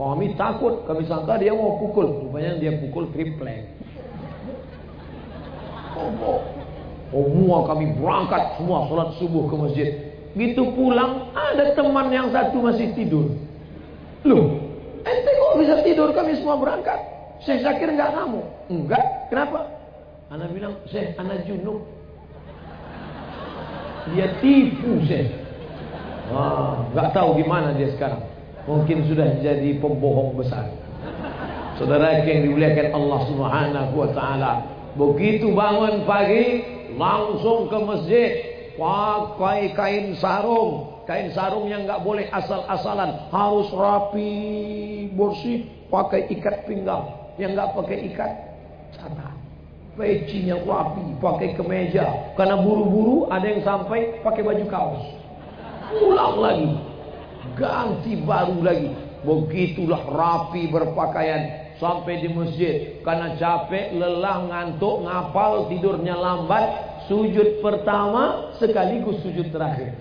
Kami takut, kami sangka dia mau pukul. Rupanya dia pukul triplek. Pom. Semua kami berangkat semua sholat subuh ke masjid. Gitu pulang ada teman yang satu masih tidur. Loh, ente kok bisa tidur kami semua berangkat? Saya Zakir enggak kamu? Enggak. Kenapa? Ana bilang, saya anak junub. Dia tipu saya. Wah, enggak tahu gimana dia sekarang. Mungkin sudah jadi pembohong besar. Saudara yang dimuliakan Allah Subhanahu wa taala, begitu bangun pagi langsung ke masjid pakai kain sarung. Kain sarung yang nggak boleh asal-asalan, harus rapi, bersih, pakai ikat pinggang. Yang nggak pakai ikat, catat. Pecinya rapi, pakai kemeja. Karena buru-buru ada yang sampai pakai baju kaos. Ulang lagi, ganti baru lagi. Begitulah rapi berpakaian sampai di masjid karena capek, lelah, ngantuk, ngapal, tidurnya lambat, Sujud pertama sekaligus sujud terakhir.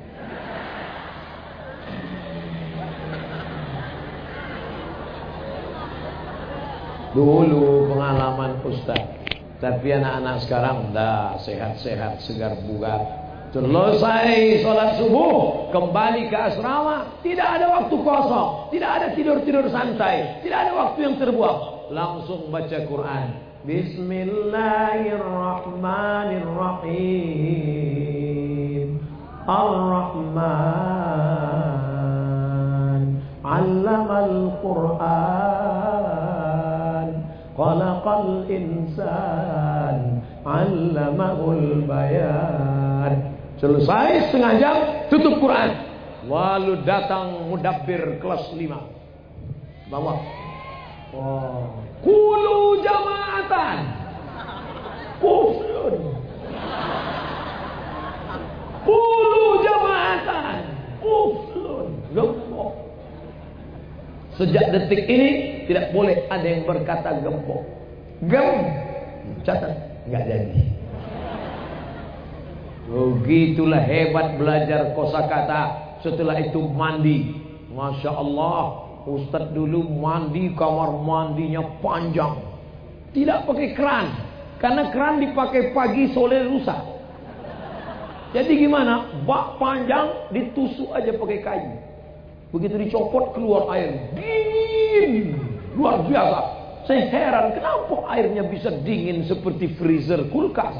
Dulu pengalaman Ustaz. Tapi anak-anak sekarang dah sehat-sehat, segar bugar. Selesai sholat subuh, kembali ke asrama, tidak ada waktu kosong, tidak ada tidur-tidur santai, tidak ada waktu yang terbuang. Langsung baca Quran. Bismillahirrahmanirrahim. Ar-Rahman. Allamal Quran. Khalaqal insan. Allamahul bayan. Selesai setengah jam, tutup Quran. Lalu datang mudabbir kelas 5. Bawah. Oh. Kulu jamaatan. Kufrun. Kulu jamaatan. Kufrun. Gembok. Sejak detik ini tidak boleh ada yang berkata gembok. Gem. Catat. Enggak jadi. Begitulah hebat belajar kosakata. Setelah itu mandi. Masya Allah. Ustaz dulu mandi kamar mandinya panjang. Tidak pakai keran. Karena keran dipakai pagi sore rusak. Jadi gimana? Bak panjang ditusuk aja pakai kayu. Begitu dicopot keluar air. Dingin. Luar biasa. Saya heran kenapa airnya bisa dingin seperti freezer kulkas.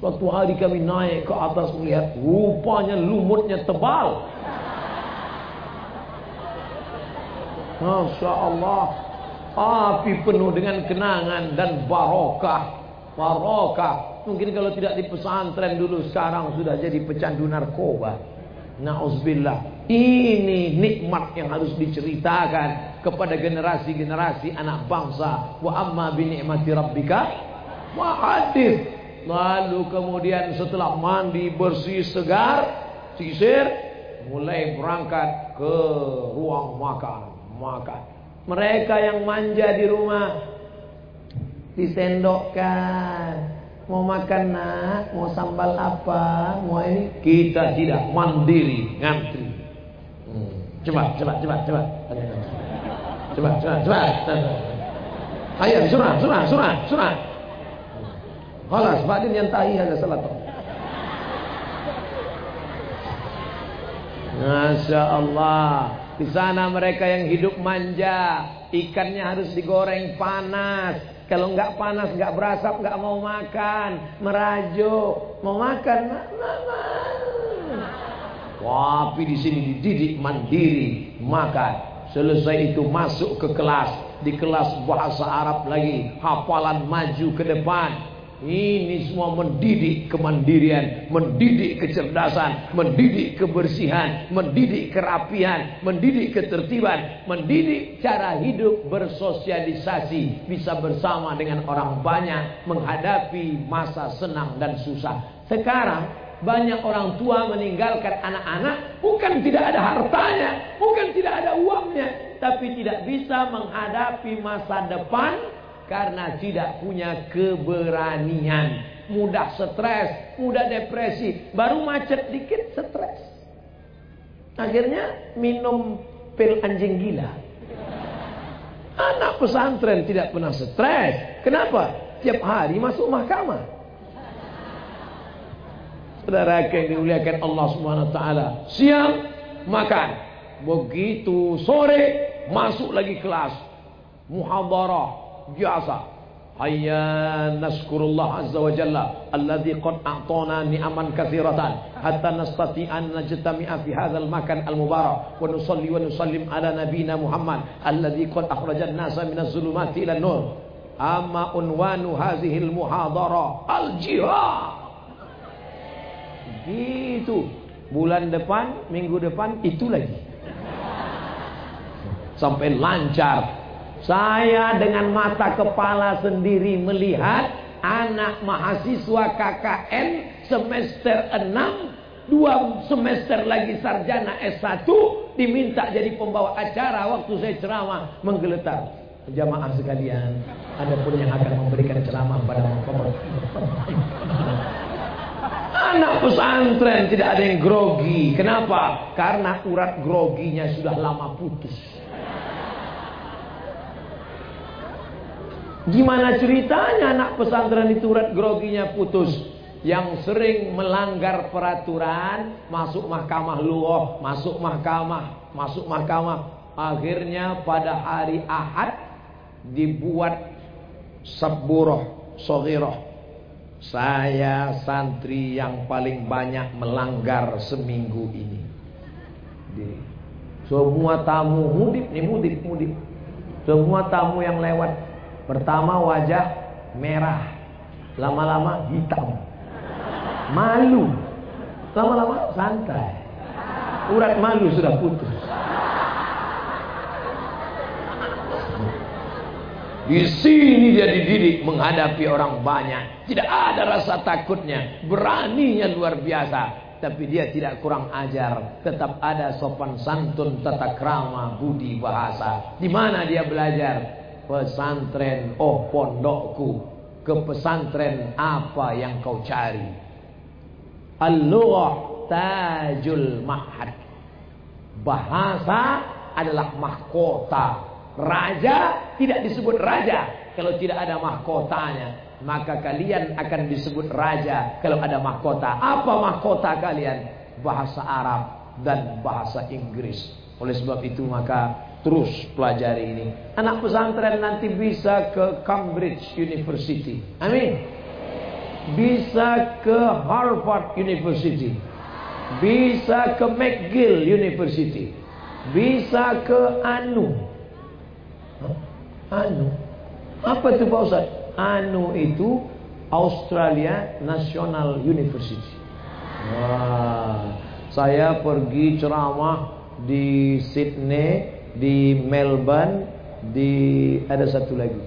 Suatu hari kami naik ke atas melihat rupanya lumutnya tebal. Masya Allah. Api penuh dengan kenangan dan barokah. Barokah. Mungkin kalau tidak di pesantren dulu sekarang sudah jadi pecandu narkoba. Nauzubillah. Ini nikmat yang harus diceritakan kepada generasi-generasi anak bangsa. Wa amma bi ni'mati rabbika wa hadith. Lalu kemudian setelah mandi bersih segar, sisir, mulai berangkat ke ruang makan, makan. Mereka yang manja di rumah disendokkan. Mau makan nak, mau sambal apa, mau ini kita tidak mandiri, ngantri. Hmm. Coba, coba, coba, coba. Coba, coba, coba. Ayo, surah, surah, surah, surah. Khalas, ba'din yantahi hadha salat. Masya Allah. Di sana mereka yang hidup manja, ikannya harus digoreng panas. Kalau nggak panas, nggak berasap, nggak mau makan, merajuk, mau makan, mama. Wapi di sini dididik mandiri, makan. Selesai itu masuk ke kelas, di kelas bahasa Arab lagi, hafalan maju ke depan, ini semua mendidik kemandirian, mendidik kecerdasan, mendidik kebersihan, mendidik kerapian, mendidik ketertiban, mendidik cara hidup bersosialisasi, bisa bersama dengan orang banyak menghadapi masa senang dan susah. Sekarang banyak orang tua meninggalkan anak-anak bukan tidak ada hartanya, bukan tidak ada uangnya, tapi tidak bisa menghadapi masa depan karena tidak punya keberanian, mudah stres, mudah depresi, baru macet dikit stres. Akhirnya minum pil anjing gila. Anak pesantren tidak pernah stres. Kenapa? Tiap hari masuk mahkamah. Saudara yang dimuliakan Allah Subhanahu wa taala. Siang makan. Begitu sore masuk lagi kelas muhadarah biasa. Hayya naskurullah azza wa jalla alladhi qad a'tana ni'aman katsiratan hatta nastati an najtami'a fi hadzal makan al mubarak wa nusalli wa nusallim ala nabiyyina Muhammad alladhi qad akhraja an-nasa minaz zulumati ila nur. Amma unwanu hadhihi al muhadara al jihad. Gitu. Bulan depan, minggu depan itu lagi. Sampai lancar saya dengan mata kepala sendiri melihat anak mahasiswa KKN semester 6 dua semester lagi sarjana S1 diminta jadi pembawa acara waktu saya ceramah. Menggeletar. Jamaah sekalian ada pun yang akan memberikan ceramah pada anak pesantren tidak ada yang grogi. Kenapa? Karena urat groginya sudah lama putus Gimana ceritanya anak pesantren itu urat groginya putus? yang sering melanggar peraturan masuk mahkamah luah, masuk mahkamah, masuk mahkamah. Akhirnya pada hari Ahad dibuat seburoh sogiroh. Saya santri yang paling banyak melanggar seminggu ini. Semua tamu mudip nih mudip mudip. Semua tamu yang lewat pertama wajah merah, lama-lama hitam. Malu. Lama-lama santai. Urat malu sudah putus. Di sini dia dididik menghadapi orang banyak. Tidak ada rasa takutnya. Beraninya luar biasa. Tapi dia tidak kurang ajar. Tetap ada sopan santun, tata krama, budi bahasa. Di mana dia belajar? Pesantren, oh pondokku. Ke pesantren apa yang kau cari? Al-lughah tajul mahad. Bahasa adalah mahkota. Raja tidak disebut raja kalau tidak ada mahkotanya. Maka kalian akan disebut raja kalau ada mahkota. Apa mahkota kalian? Bahasa Arab dan bahasa Inggris. Oleh sebab itu maka terus pelajari ini. Anak pesantren nanti bisa ke Cambridge University. Amin bisa ke Harvard University, bisa ke McGill University, bisa ke Anu. Anu. Apa itu Pak Ustaz? Anu itu Australia National University. Wah, saya pergi ceramah di Sydney, di Melbourne, di ada satu lagi.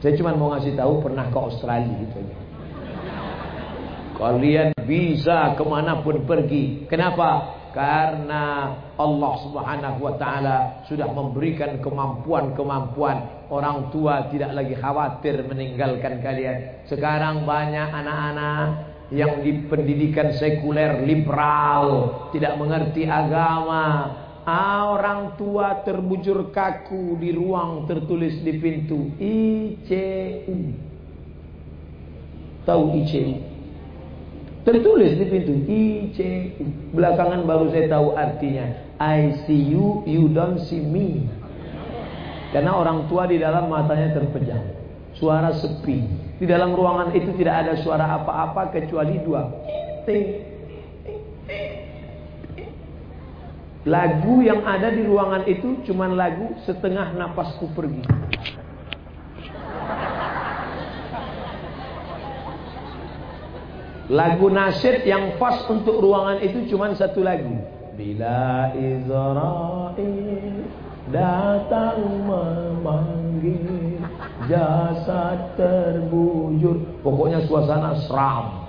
Saya cuma mau ngasih tahu pernah ke Australia gitu aja. Kalian bisa ke mana pun pergi. Kenapa? Karena Allah subhanahu wa ta'ala sudah memberikan kemampuan-kemampuan. Orang tua tidak lagi khawatir meninggalkan kalian. Sekarang banyak anak-anak yang di pendidikan sekuler liberal. Tidak mengerti agama. Ah, orang tua terbujur kaku di ruang tertulis di pintu. ICU. Tahu ICU? Tertulis di pintu ICU. Belakangan baru saya tahu artinya. I see you, you don't see me. Karena orang tua di dalam matanya terpejam. Suara sepi. Di dalam ruangan itu tidak ada suara apa-apa kecuali dua. Lagu yang ada di ruangan itu cuma lagu setengah napasku pergi. Lagu nasyid yang pas untuk ruangan itu cuma satu lagu. Bila Israel datang memanggil jasad terbujur. Pokoknya suasana seram.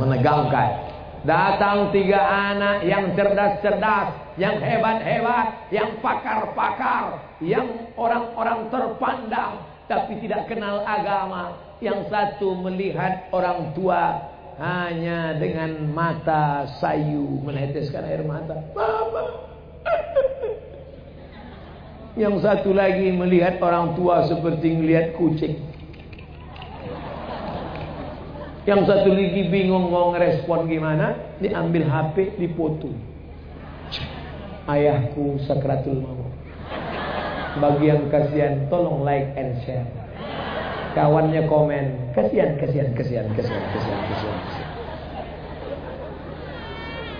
Menegangkan. Datang tiga anak yang cerdas-cerdas, yang hebat-hebat, yang pakar-pakar, yang orang-orang terpandang, tapi tidak kenal agama. Yang satu melihat orang tua hanya dengan mata sayu meneteskan air mata. Mama. Yang satu lagi melihat orang tua seperti melihat kucing. Yang satu lagi bingung mau ngerespon gimana, diambil HP, dipoto. Ayahku sakratul maut. Bagi yang kasihan, tolong like and share. Kawannya komen, kasihan, kasihan, kasihan, kasihan, kasihan, kasihan.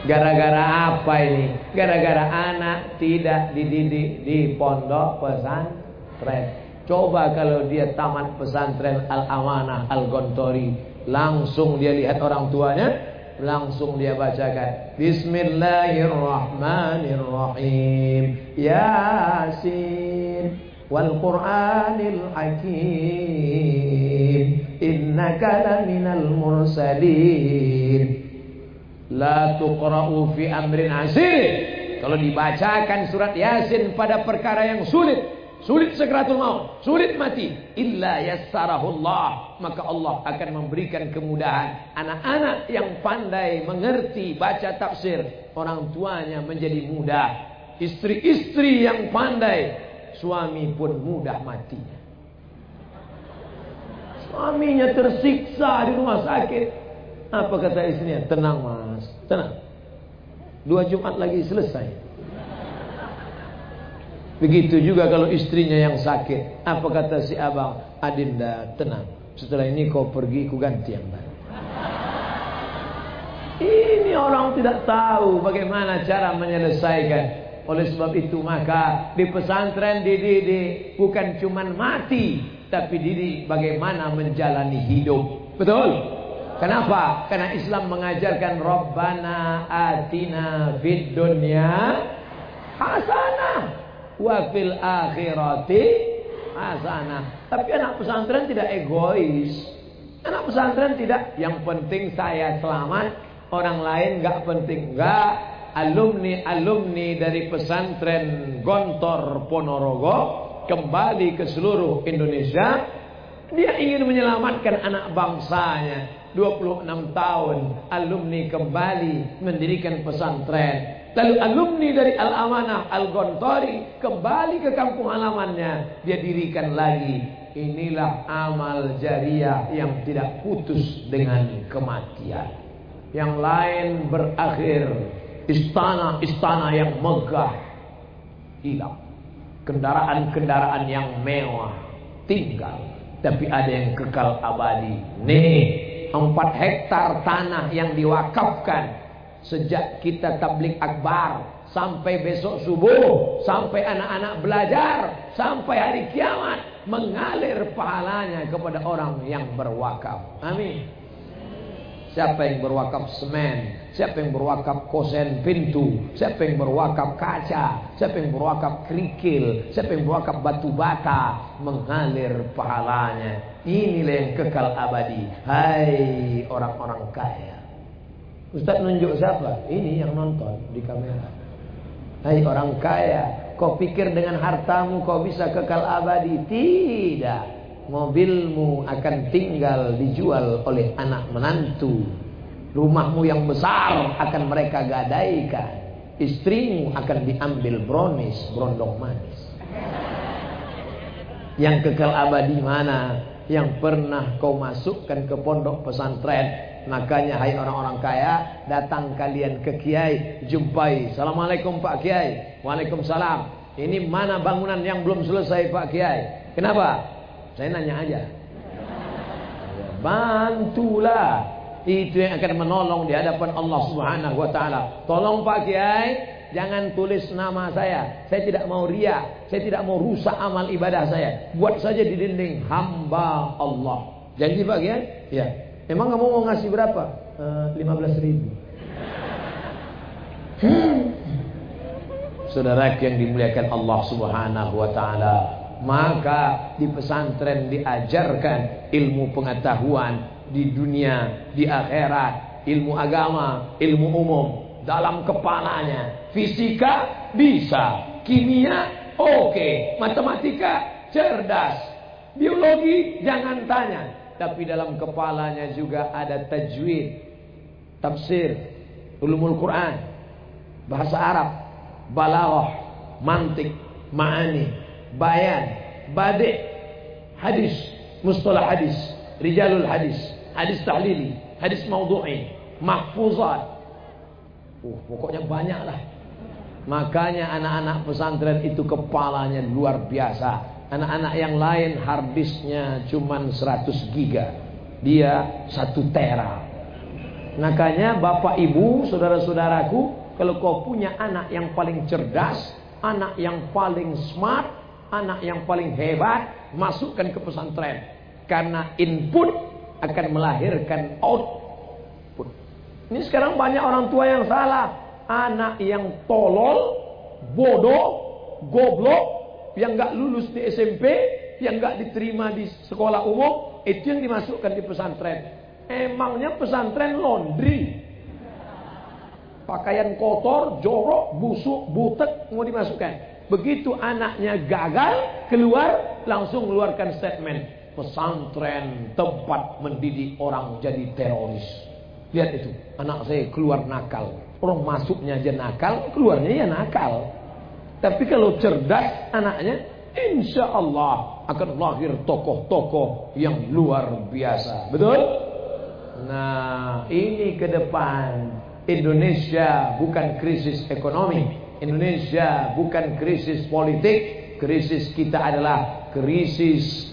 Gara-gara apa ini? Gara-gara anak tidak dididik di pondok pesantren. Coba kalau dia tamat pesantren Al-Amanah Al-Gontori, langsung dia lihat orang tuanya, langsung dia bacakan. Bismillahirrahmanirrahim. Yasin. Wal Qur'anil Hakim. Innaka laminal mursalin. La tuqra'u fi amrin asir. Kalau dibacakan surat Yasin pada perkara yang sulit sulit sekeratul maut sulit mati illa yassarahullah maka Allah akan memberikan kemudahan anak-anak yang pandai mengerti baca tafsir orang tuanya menjadi mudah istri-istri yang pandai suami pun mudah matinya. Suaminya tersiksa di rumah sakit. Apa kata istrinya? Tenang mas, tenang. Dua Jumat lagi selesai. Begitu juga kalau istrinya yang sakit. Apa kata si abang? Adinda, tenang. Setelah ini kau pergi, ku ganti yang baru. Ini orang tidak tahu bagaimana cara menyelesaikan. Oleh sebab itu maka di pesantren dididik bukan cuma mati, tapi didik bagaimana menjalani hidup. Betul? Kenapa? Karena Islam mengajarkan Rabbana atina fid dunya hasanah wa fil akhirati hasanah. Tapi anak pesantren tidak egois. Anak pesantren tidak yang penting saya selamat, orang lain nggak penting. Enggak. Alumni-alumni dari pesantren Gontor Ponorogo kembali ke seluruh Indonesia. Dia ingin menyelamatkan anak bangsanya. 26 tahun alumni kembali mendirikan pesantren. Lalu alumni dari Al-Amanah Al-Gontori kembali ke kampung halamannya. Dia dirikan lagi. Inilah amal jariah yang tidak putus dengan kematian. Yang lain berakhir istana-istana yang megah hilang. Kendaraan-kendaraan yang mewah tinggal. Tapi ada yang kekal abadi. Nih, empat hektar tanah yang diwakafkan sejak kita tablik akbar sampai besok subuh sampai anak-anak belajar sampai hari kiamat mengalir pahalanya kepada orang yang berwakaf. Amin. Siapa yang berwakaf semen? Siapa yang berwakaf kosen pintu? Siapa yang berwakaf kaca? Siapa yang berwakaf kerikil? Siapa yang berwakaf batu bata? Mengalir pahalanya. Inilah yang kekal abadi. Hai orang-orang kaya Ustaz nunjuk siapa? Ini yang nonton di kamera. Hai orang kaya, kau pikir dengan hartamu kau bisa kekal abadi? Tidak. Mobilmu akan tinggal dijual oleh anak menantu. Rumahmu yang besar akan mereka gadaikan. Istrimu akan diambil bronis, brondong manis. Yang kekal abadi mana? Yang pernah kau masukkan ke pondok pesantren Makanya hai orang-orang kaya, datang kalian ke kiai, jumpai. Assalamualaikum Pak Kiai. Waalaikumsalam. Ini mana bangunan yang belum selesai Pak Kiai? Kenapa? Saya nanya aja. Bantulah. Itu yang akan menolong di hadapan Allah Subhanahu wa taala. Tolong Pak Kiai, jangan tulis nama saya. Saya tidak mau ria, saya tidak mau rusak amal ibadah saya. Buat saja di dinding hamba Allah. Janji Pak Kiai? Ya. Emang kamu mau ngasih berapa? Uh, 15 ribu. Saudara yang dimuliakan Allah Subhanahu wa taala, maka di pesantren diajarkan ilmu pengetahuan di dunia, di akhirat, ilmu agama, ilmu umum dalam kepalanya. Fisika bisa, kimia oke, okay. matematika cerdas, biologi jangan tanya, tapi dalam kepalanya juga ada tajwid, tafsir, ulumul Quran, bahasa Arab, balaghah, mantik, ma'ani, bayan, badi, hadis, mustalah hadis, rijalul hadis, hadis tahlili, hadis maudhu'i, mahfuzat. Uh, pokoknya banyak lah. Makanya anak-anak pesantren itu kepalanya luar biasa. Anak-anak yang lain harddisknya cuma 100 giga. Dia satu tera. Makanya bapak ibu, saudara-saudaraku, kalau kau punya anak yang paling cerdas, anak yang paling smart, anak yang paling hebat, masukkan ke pesantren. Karena input akan melahirkan output. Ini sekarang banyak orang tua yang salah. Anak yang tolol, bodoh, goblok, yang nggak lulus di SMP, yang nggak diterima di sekolah umum, itu yang dimasukkan di pesantren. Emangnya pesantren laundry. Pakaian kotor, jorok, busuk, butek mau dimasukkan. Begitu anaknya gagal, keluar, langsung keluarkan statement. Pesantren tempat mendidik orang jadi teroris. Lihat itu, anak saya keluar nakal. Orang masuknya aja nakal, keluarnya ya nakal. Tapi kalau cerdas anaknya, insya Allah akan lahir tokoh-tokoh yang luar biasa. Betul? Nah, ini ke depan Indonesia bukan krisis ekonomi, Indonesia bukan krisis politik, krisis kita adalah krisis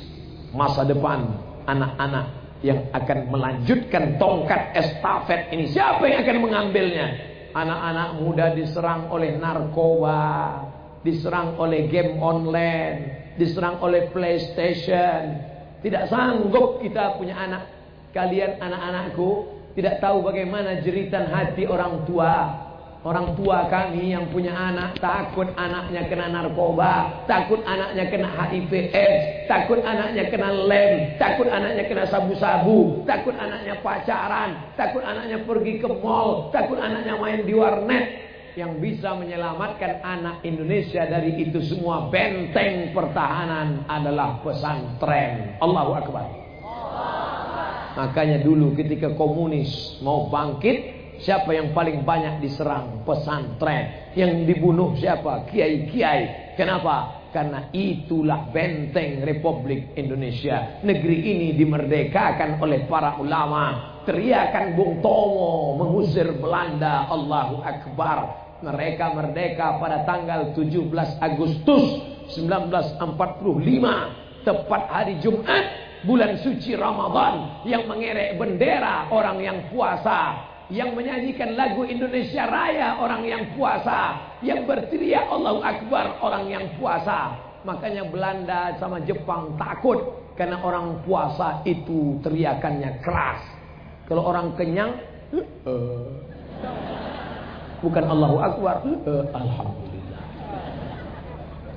masa depan anak-anak yang akan melanjutkan tongkat estafet ini. Siapa yang akan mengambilnya? Anak-anak muda diserang oleh narkoba, diserang oleh game online, diserang oleh PlayStation. Tidak sanggup kita punya anak. Kalian anak-anakku tidak tahu bagaimana jeritan hati orang tua Orang tua kami yang punya anak takut anaknya kena narkoba, takut anaknya kena HIV AIDS, takut anaknya kena lem, takut anaknya kena sabu-sabu, takut anaknya pacaran, takut anaknya pergi ke mall, takut anaknya main di warnet. Yang bisa menyelamatkan anak Indonesia dari itu semua benteng pertahanan adalah pesantren. Allahu Akbar. Makanya dulu ketika komunis mau bangkit, Siapa yang paling banyak diserang? Pesantren. Yang dibunuh siapa? Kiai-kiai. Kenapa? Karena itulah benteng Republik Indonesia. Negeri ini dimerdekakan oleh para ulama. Teriakan Bung Tomo mengusir Belanda. Allahu Akbar. Mereka merdeka pada tanggal 17 Agustus 1945. Tepat hari Jumat. Bulan suci Ramadan. Yang mengerek bendera orang yang puasa yang menyanyikan lagu Indonesia Raya orang yang puasa, yang berteriak Allahu Akbar orang yang puasa. Makanya Belanda sama Jepang takut karena orang puasa itu teriakannya keras. Kalau orang kenyang, uh, bukan Allahu Akbar, Alhamdulillah.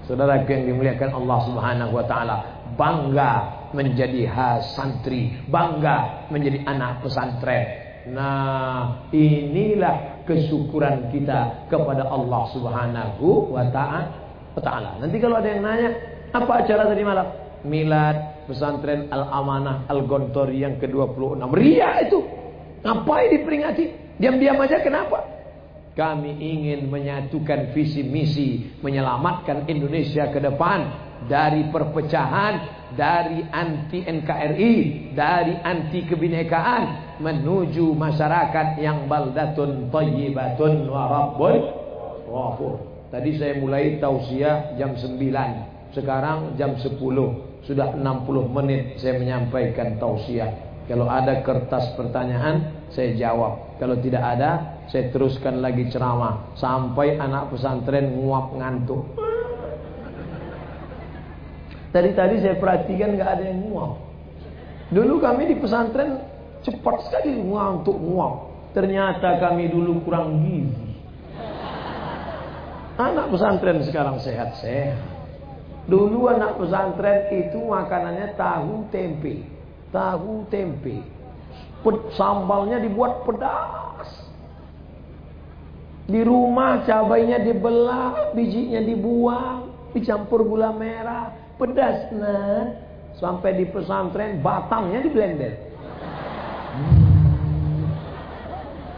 Saudara yang dimuliakan Allah Subhanahu wa taala, bangga menjadi santri, bangga menjadi anak pesantren. Nah, inilah kesyukuran kita kepada Allah Subhanahu wa taala. Nanti kalau ada yang nanya, apa acara tadi malam? Milad pesantren Al-Amanah Al-Gontori yang ke-26. Ria itu. Ngapain diperingati? Diam-diam aja kenapa? Kami ingin menyatukan visi misi menyelamatkan Indonesia ke depan dari perpecahan dari anti NKRI, dari anti kebinekaan menuju masyarakat yang baldatun thayyibatun wa rabbun ghafur. Tadi saya mulai tausiah jam 9, sekarang jam 10. Sudah 60 menit saya menyampaikan tausiah. Kalau ada kertas pertanyaan, saya jawab. Kalau tidak ada, saya teruskan lagi ceramah sampai anak pesantren nguap ngantuk. Tadi-tadi saya perhatikan nggak ada yang nguap. Dulu kami di pesantren cepat sekali ngantuk nguap. Ternyata kami dulu kurang gizi. Anak pesantren sekarang sehat-sehat. Dulu anak pesantren itu makanannya tahu tempe. Tahu tempe. Sambalnya dibuat pedas. Di rumah cabainya dibelah, bijinya dibuang, dicampur gula merah, Pedas nah. Sampai di pesantren batangnya di blender. Hmm.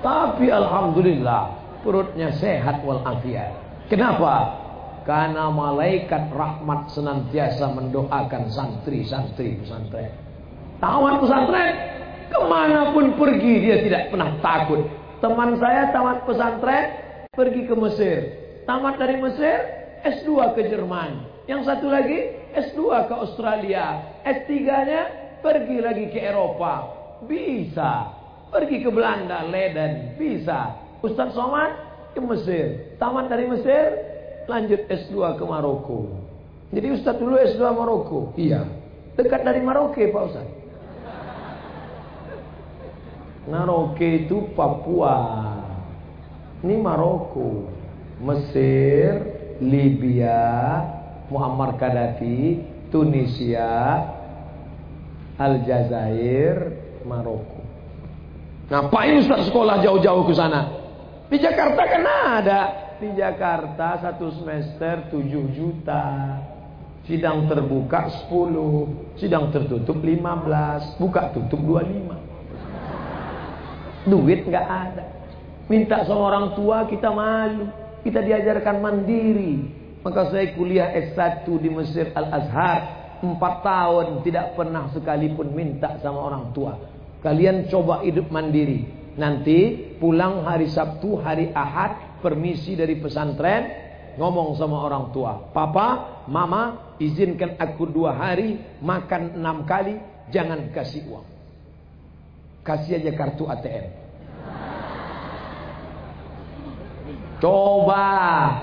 Tapi alhamdulillah perutnya sehat walafiat. Kenapa? Karena malaikat rahmat senantiasa mendoakan santri-santri pesantren. Tamat pesantren, ke mana pun pergi dia tidak pernah takut. Teman saya tamat pesantren, pergi ke Mesir. Tamat dari Mesir, S2 ke Jerman. Yang satu lagi S2 ke Australia. S3-nya pergi lagi ke Eropa. Bisa. Pergi ke Belanda, Leiden. Bisa. Ustaz Somad ke Mesir. Tamat dari Mesir, lanjut S2 ke Maroko. Jadi Ustaz dulu S2 Maroko. Iya. Dekat dari Maroke Pak Ustaz. Maroke itu Papua. Ini Maroko. Mesir, Libya, Muammar Gaddafi, Tunisia, Aljazair, Maroko. Ngapain Ustaz sekolah jauh-jauh ke sana? Di Jakarta kan ada. Di Jakarta satu semester 7 juta. Sidang terbuka 10, sidang tertutup 15, buka tutup 25. Duit nggak ada. Minta sama orang tua kita malu. Kita diajarkan mandiri. Maka saya kuliah S1 di Mesir Al-Azhar. Empat tahun tidak pernah sekalipun minta sama orang tua. Kalian coba hidup mandiri. Nanti pulang hari Sabtu, hari Ahad, permisi dari pesantren, ngomong sama orang tua. Papa, mama, izinkan aku dua hari, makan enam kali, jangan kasih uang. Kasih aja kartu ATM. Coba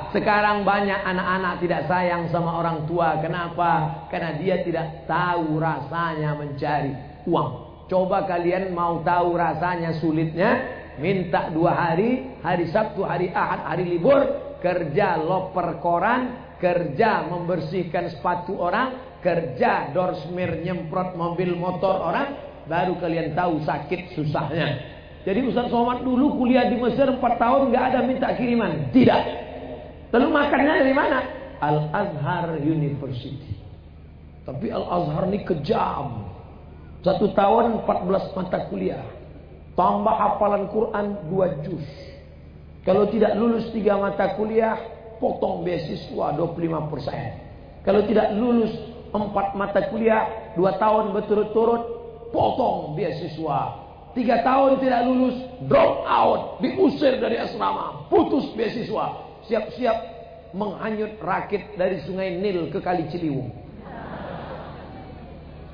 sekarang banyak anak-anak tidak sayang sama orang tua. Kenapa? Karena dia tidak tahu rasanya mencari uang. Coba kalian mau tahu rasanya sulitnya. Minta dua hari, hari Sabtu, hari Ahad, hari libur. Kerja loper koran, kerja membersihkan sepatu orang, kerja dorsmir nyemprot mobil motor orang. Baru kalian tahu sakit susahnya. Jadi Ustaz Somad dulu kuliah di Mesir 4 tahun nggak ada minta kiriman. Tidak. Lalu makannya dari mana? Al Azhar University. Tapi Al Azhar ini kejam. Satu tahun 14 mata kuliah. Tambah hafalan Quran 2 juz. Kalau tidak lulus 3 mata kuliah, potong beasiswa 25%. Kalau tidak lulus 4 mata kuliah, 2 tahun berturut-turut, potong beasiswa Tiga tahun tidak lulus, drop out, diusir dari asrama, putus beasiswa, siap-siap menghanyut rakit dari sungai Nil ke Kali Ciliwung.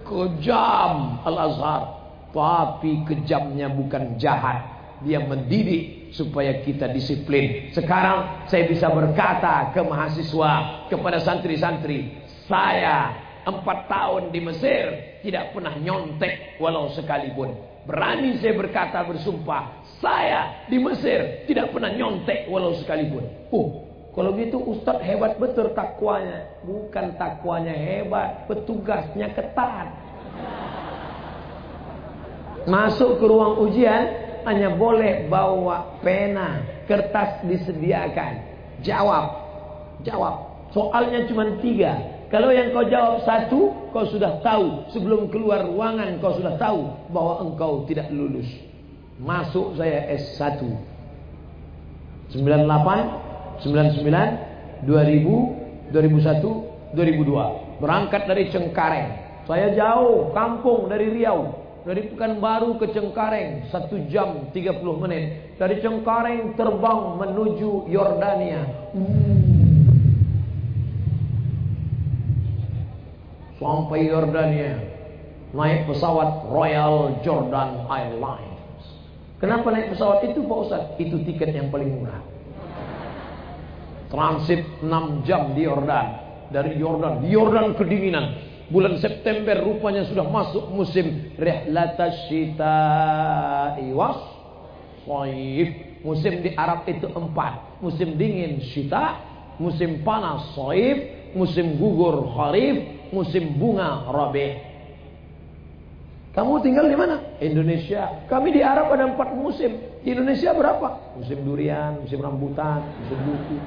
Kejam Al-Azhar, tapi kejamnya bukan jahat. Dia mendidik supaya kita disiplin. Sekarang saya bisa berkata ke mahasiswa, kepada santri-santri, saya empat tahun di Mesir tidak pernah nyontek walau sekalipun. Berani saya berkata bersumpah, saya di Mesir tidak pernah nyontek walau sekalipun. Oh, kalau gitu Ustadz hebat betul takwanya. Bukan takwanya hebat, petugasnya ketat. Masuk ke ruang ujian hanya boleh bawa pena, kertas disediakan. Jawab, jawab. Soalnya cuma tiga. Kalau yang kau jawab satu, kau sudah tahu. Sebelum keluar ruangan, kau sudah tahu bahwa engkau tidak lulus. Masuk saya S1. 98, 99, 2000, 2001, 2002. Berangkat dari Cengkareng. Saya jauh, kampung dari Riau. Dari Pekanbaru ke Cengkareng, 1 jam 30 menit. Dari Cengkareng terbang menuju Yordania. Uh. Sampai Yordania naik pesawat Royal Jordan Airlines. Kenapa naik pesawat itu Pak Ustaz? Itu tiket yang paling murah. Transit 6 jam di Yordan. Dari Yordan, di Yordan kedinginan. Bulan September rupanya sudah masuk musim Rihlatasyita iwas Saif. Musim di Arab itu empat. Musim dingin Syita, musim panas Saif, musim gugur Kharif, musim bunga Rabi. Kamu tinggal di mana? Indonesia. Kami di Arab ada empat musim. Di Indonesia berapa? Musim durian, musim rambutan, musim buku.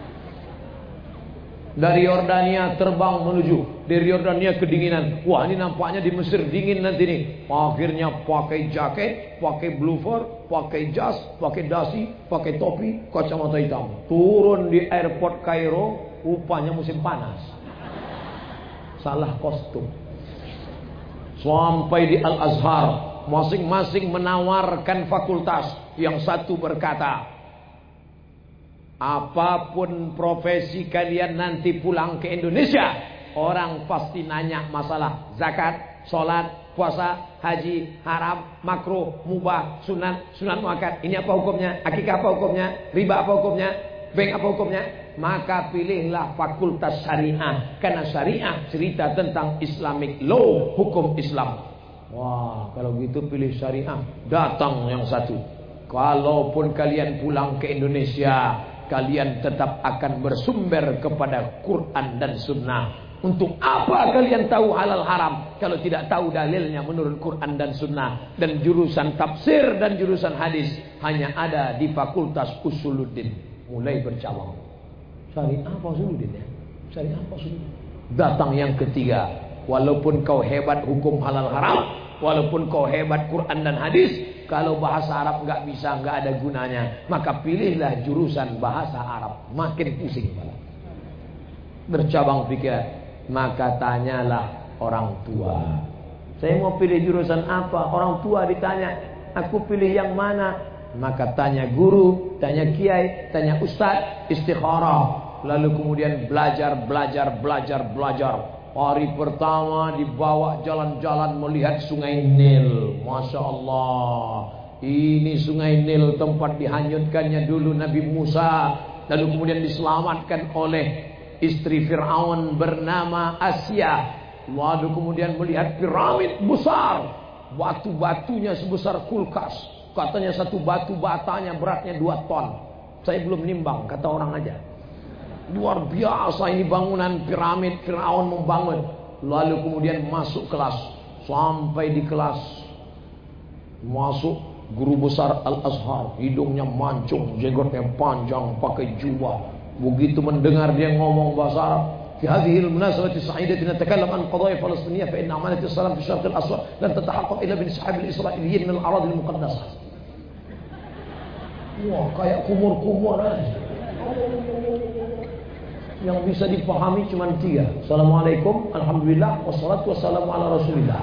Dari Yordania terbang menuju dari Yordania kedinginan. Wah ini nampaknya di Mesir dingin nanti nih. Akhirnya pakai jaket, pakai bloofer, pakai jas, pakai dasi, pakai topi, kacamata hitam. Turun di airport Kairo, upahnya musim panas salah kostum. Sampai di Al-Azhar, masing-masing menawarkan fakultas. Yang satu berkata, apa pun profesi kalian nanti pulang ke Indonesia, orang pasti nanya masalah zakat, sholat, puasa, haji, haram, makruh, mubah, sunat, sunat muakat. Ini apa hukumnya? Akikah apa hukumnya? Riba apa hukumnya? Bank apa hukumnya? Maka pilihlah fakultas syariah. Karena syariah cerita tentang Islamic law hukum Islam. Wah kalau gitu pilih syariah. Datang yang satu. Kalaupun kalian pulang ke Indonesia kalian tetap akan bersumber kepada Quran dan Sunnah. Untuk apa kalian tahu halal haram? Kalau tidak tahu dalilnya menurut Quran dan Sunnah. Dan jurusan tafsir dan jurusan hadis hanya ada di Fakultas Usuluddin. Mulai bercabang Syariah Fasuluddin ya. Syariah Fasuluddin. Datang yang ketiga. Walaupun kau hebat hukum halal haram. Walaupun kau hebat Quran dan hadis. Kalau bahasa Arab nggak bisa, nggak ada gunanya. Maka pilihlah jurusan bahasa Arab. Makin pusing malah. Bercabang pikiran. Maka tanyalah orang tua. Saya mau pilih jurusan apa? Orang tua ditanya, Aku pilih yang mana? Maka tanya guru, tanya kiai, tanya ustaz, istikharah. Lalu kemudian belajar, belajar, belajar, belajar. Hari pertama dibawa jalan-jalan melihat sungai Nil. Masya Allah. Ini sungai Nil tempat dihanyutkannya dulu Nabi Musa. Lalu kemudian diselamatkan oleh istri Fir'aun bernama Asia. Lalu kemudian melihat piramid besar. Batu-batunya sebesar kulkas. Katanya satu batu batanya beratnya dua ton. Saya belum nimbang, kata orang aja. Luar biasa ini bangunan piramid Fir'aun membangun. Lalu kemudian masuk kelas. Sampai di kelas. Masuk guru besar Al-Azhar. Hidungnya mancung, jenggotnya panjang, pakai jubah. Begitu mendengar dia ngomong bahasa Arab. في هذه المناسبة السعيدة نتكلم عن قضايا فلسطينية فإن عملية السلام في الشرق الأسود لن تتحقق إلا بانسحاب الإسرائيليين من الأراضي المقدسة. Wah, kayak kumur-kumur aja. Yang bisa dipahami cuma tiga. Assalamualaikum, Alhamdulillah, wassalatu wassalamu ala rasulillah.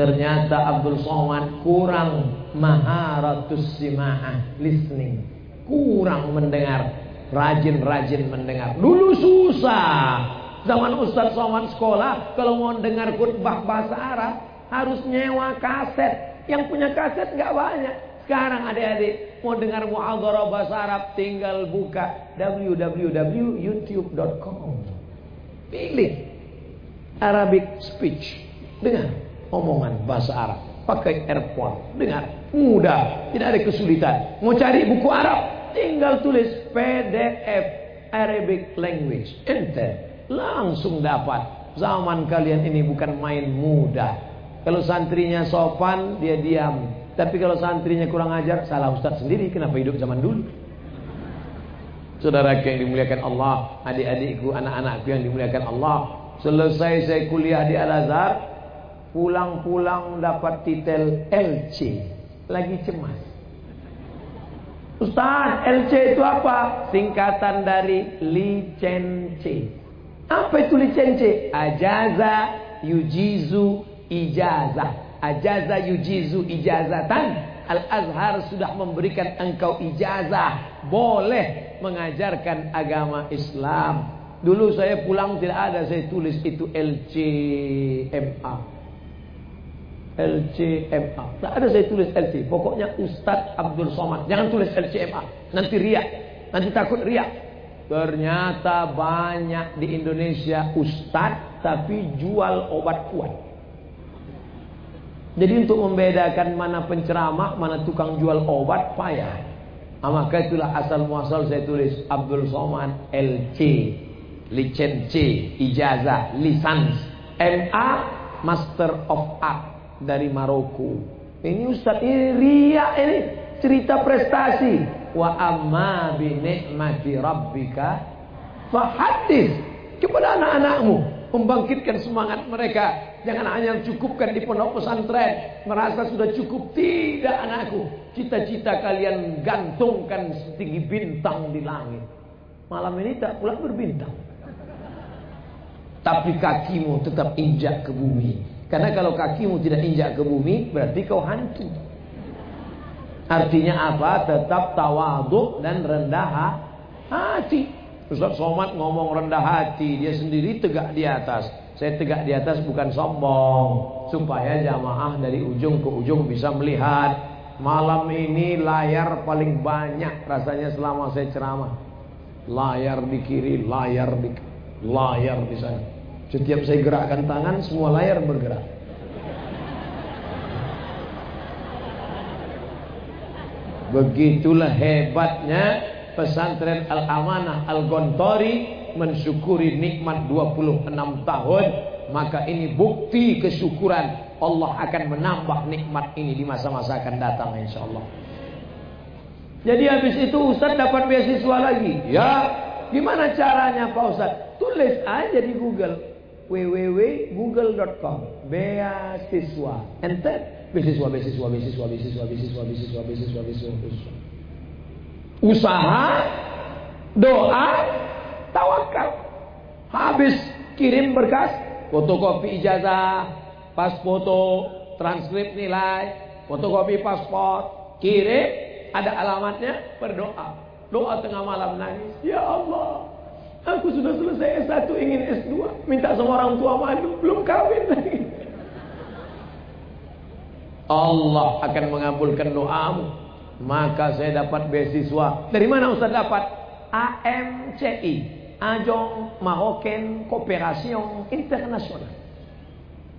Ternyata Abdul Somad kurang maharatus sima'ah, listening. Kurang mendengar Rajin-rajin mendengar. Dulu susah. Zaman Ustadz Somad sekolah, kalau mau dengar khutbah bahasa Arab, harus nyewa kaset. Yang punya kaset nggak banyak. Sekarang adik-adik mau dengar muhadharah bahasa Arab, tinggal buka www.youtube.com. Pilih Arabic speech. Dengar omongan bahasa Arab. Pakai earphone. Dengar. Mudah. Tidak ada kesulitan. Mau cari buku Arab. Tinggal tulis PDF Arabic language. Enter. Langsung dapat. Zaman kalian ini bukan main mudah. Kalau santrinya sopan, dia diam. Tapi kalau santrinya kurang ajar, salah ustaz sendiri. Kenapa hidup zaman dulu? Saudara yang dimuliakan Allah, adik-adikku, anak-anakku yang dimuliakan Allah. Selesai saya kuliah di Al-Azhar, pulang-pulang dapat titel LC. Lagi cemas. Ustaz, LC itu apa? Singkatan dari license. Apa itu license? Ajaza yujizu ijazah. Ajaza yujizu ijazatan. Al-Azhar sudah memberikan engkau ijazah. Boleh mengajarkan agama Islam. Dulu saya pulang tidak ada saya tulis itu LCMA. LCMA. Tak ada saya tulis LC. Pokoknya Ustadz Abdul Somad. Jangan tulis LCMA. Nanti riak. Nanti takut riak. Ternyata banyak di Indonesia Ustadz tapi jual obat kuat. Jadi untuk membedakan mana penceramah, mana tukang jual obat payah. Nah, maka itulah asal muasal saya tulis Abdul Somad LC, licensi, ijazah, lisans, MA, Master of Art dari Maroko. Ini Ustaz ini ria ini cerita prestasi. Wa amma bi ni'mati rabbika fahadis kepada anak-anakmu membangkitkan semangat mereka. Jangan hanya cukupkan di pondok pesantren, merasa sudah cukup. Tidak anakku, cita-cita kalian gantungkan setinggi bintang di langit. Malam ini tak pula berbintang. Tapi kakimu tetap injak ke bumi. Karena kalau kakimu tidak injak ke bumi, berarti kau hantu. Artinya apa? Tetap tawaduk dan rendah hati. Ustaz Somad ngomong rendah hati, dia sendiri tegak di atas. Saya tegak di atas bukan sombong, supaya jamaah dari ujung ke ujung bisa melihat. Malam ini layar paling banyak rasanya selama saya ceramah. Layar di kiri, layar di layar di sana. Setiap saya gerakkan tangan, semua layar bergerak. Begitulah hebatnya pesantren Al-Amanah Al-Gontori mensyukuri nikmat 26 tahun. Maka ini bukti kesyukuran Allah akan menambah nikmat ini di masa-masa akan datang insya Allah. Jadi habis itu Ustaz dapat beasiswa lagi. Ya, gimana caranya Pak Ustaz? Tulis aja di Google www.google.com beasiswa enter beasiswa beasiswa beasiswa beasiswa beasiswa beasiswa beasiswa beasiswa beasiswa usaha doa tawakal habis kirim berkas fotokopi ijazah pas foto transkrip nilai fotokopi paspor, kirim, ada alamatnya, berdoa. Doa tengah malam nangis. Ya Allah, aku sudah selesai S1 ingin S2. Minta sama orang tua madu, belum kawin lagi. Allah akan mengabulkan doamu. Maka saya dapat beasiswa. Dari mana Ustaz dapat? AMCI. Ajong Maroken Cooperation Internasional.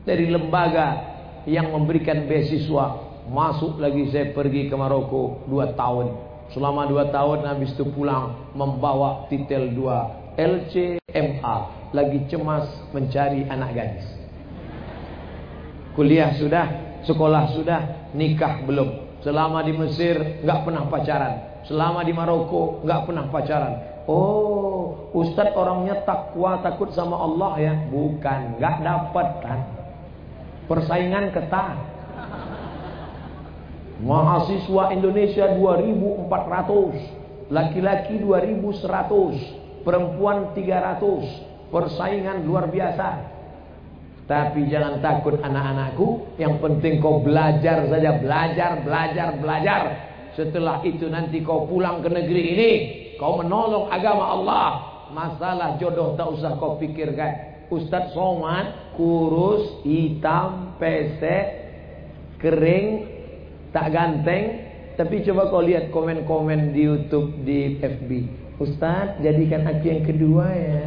Dari lembaga yang memberikan beasiswa. Masuk lagi saya pergi ke Maroko dua tahun. Selama dua tahun habis itu pulang membawa titel dua LCMA. Lagi cemas mencari anak gadis. Kuliah sudah, sekolah sudah, nikah belum. Selama di Mesir nggak pernah pacaran. Selama di Maroko nggak pernah pacaran. Oh, Ustadz orangnya takwa takut sama Allah ya? Bukan, nggak dapat kan? Persaingan ketat. Mahasiswa Indonesia 2400, laki-laki 2100, perempuan 300. Persaingan luar biasa. Tapi jangan takut anak-anakku, yang penting kau belajar saja, belajar, belajar, belajar. Setelah itu nanti kau pulang ke negeri ini, kau menolong agama Allah. Masalah jodoh tak usah kau pikirkan. Ustadz Somad kurus, hitam, pesek, kering, tak ganteng. Tapi coba kau lihat komen-komen di YouTube, di FB. Ustadz jadikan aku yang kedua ya.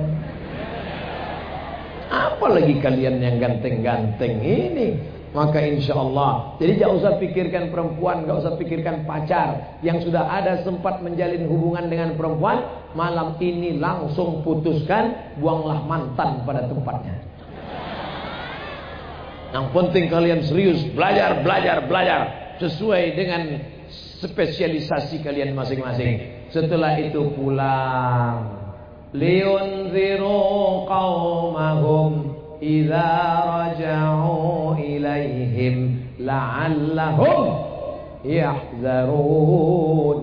Apalagi kalian yang ganteng-ganteng ini. Maka insya Allah Jadi jangan usah pikirkan perempuan Gak usah pikirkan pacar. Yang sudah ada sempat menjalin hubungan dengan perempuan Malam ini langsung putuskan Buanglah mantan pada tempatnya. Yang penting kalian serius Belajar, belajar, belajar. Sesuai dengan spesialisasi kalian masing-masing. Setelah itu pulang. Qawmahum raja'u la'allahum yahzarun.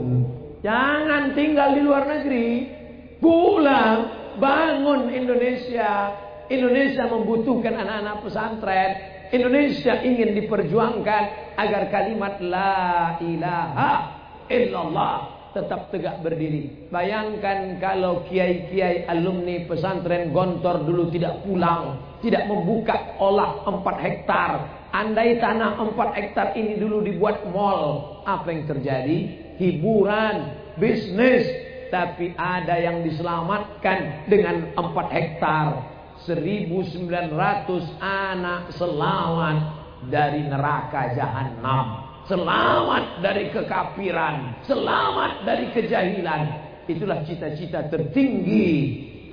Jangan tinggal di luar negeri. Pulang, bangun Indonesia. Indonesia membutuhkan anak-anak pesantren. Indonesia ingin diperjuangkan agar kalimat la ilaha illallah tetap tegak berdiri. Bayangkan kalau kiai-kiai alumni pesantren Gontor dulu tidak pulang, tidak membuka olah 4 hektar. Andai tanah 4 hektar ini dulu dibuat mall, apa yang terjadi? Hiburan, bisnis, tapi ada yang diselamatkan dengan 4 hektar. 1900 anak selamat dari neraka jahanam. Selamat dari kekafiran, selamat dari kejahilan. Itulah cita-cita tertinggi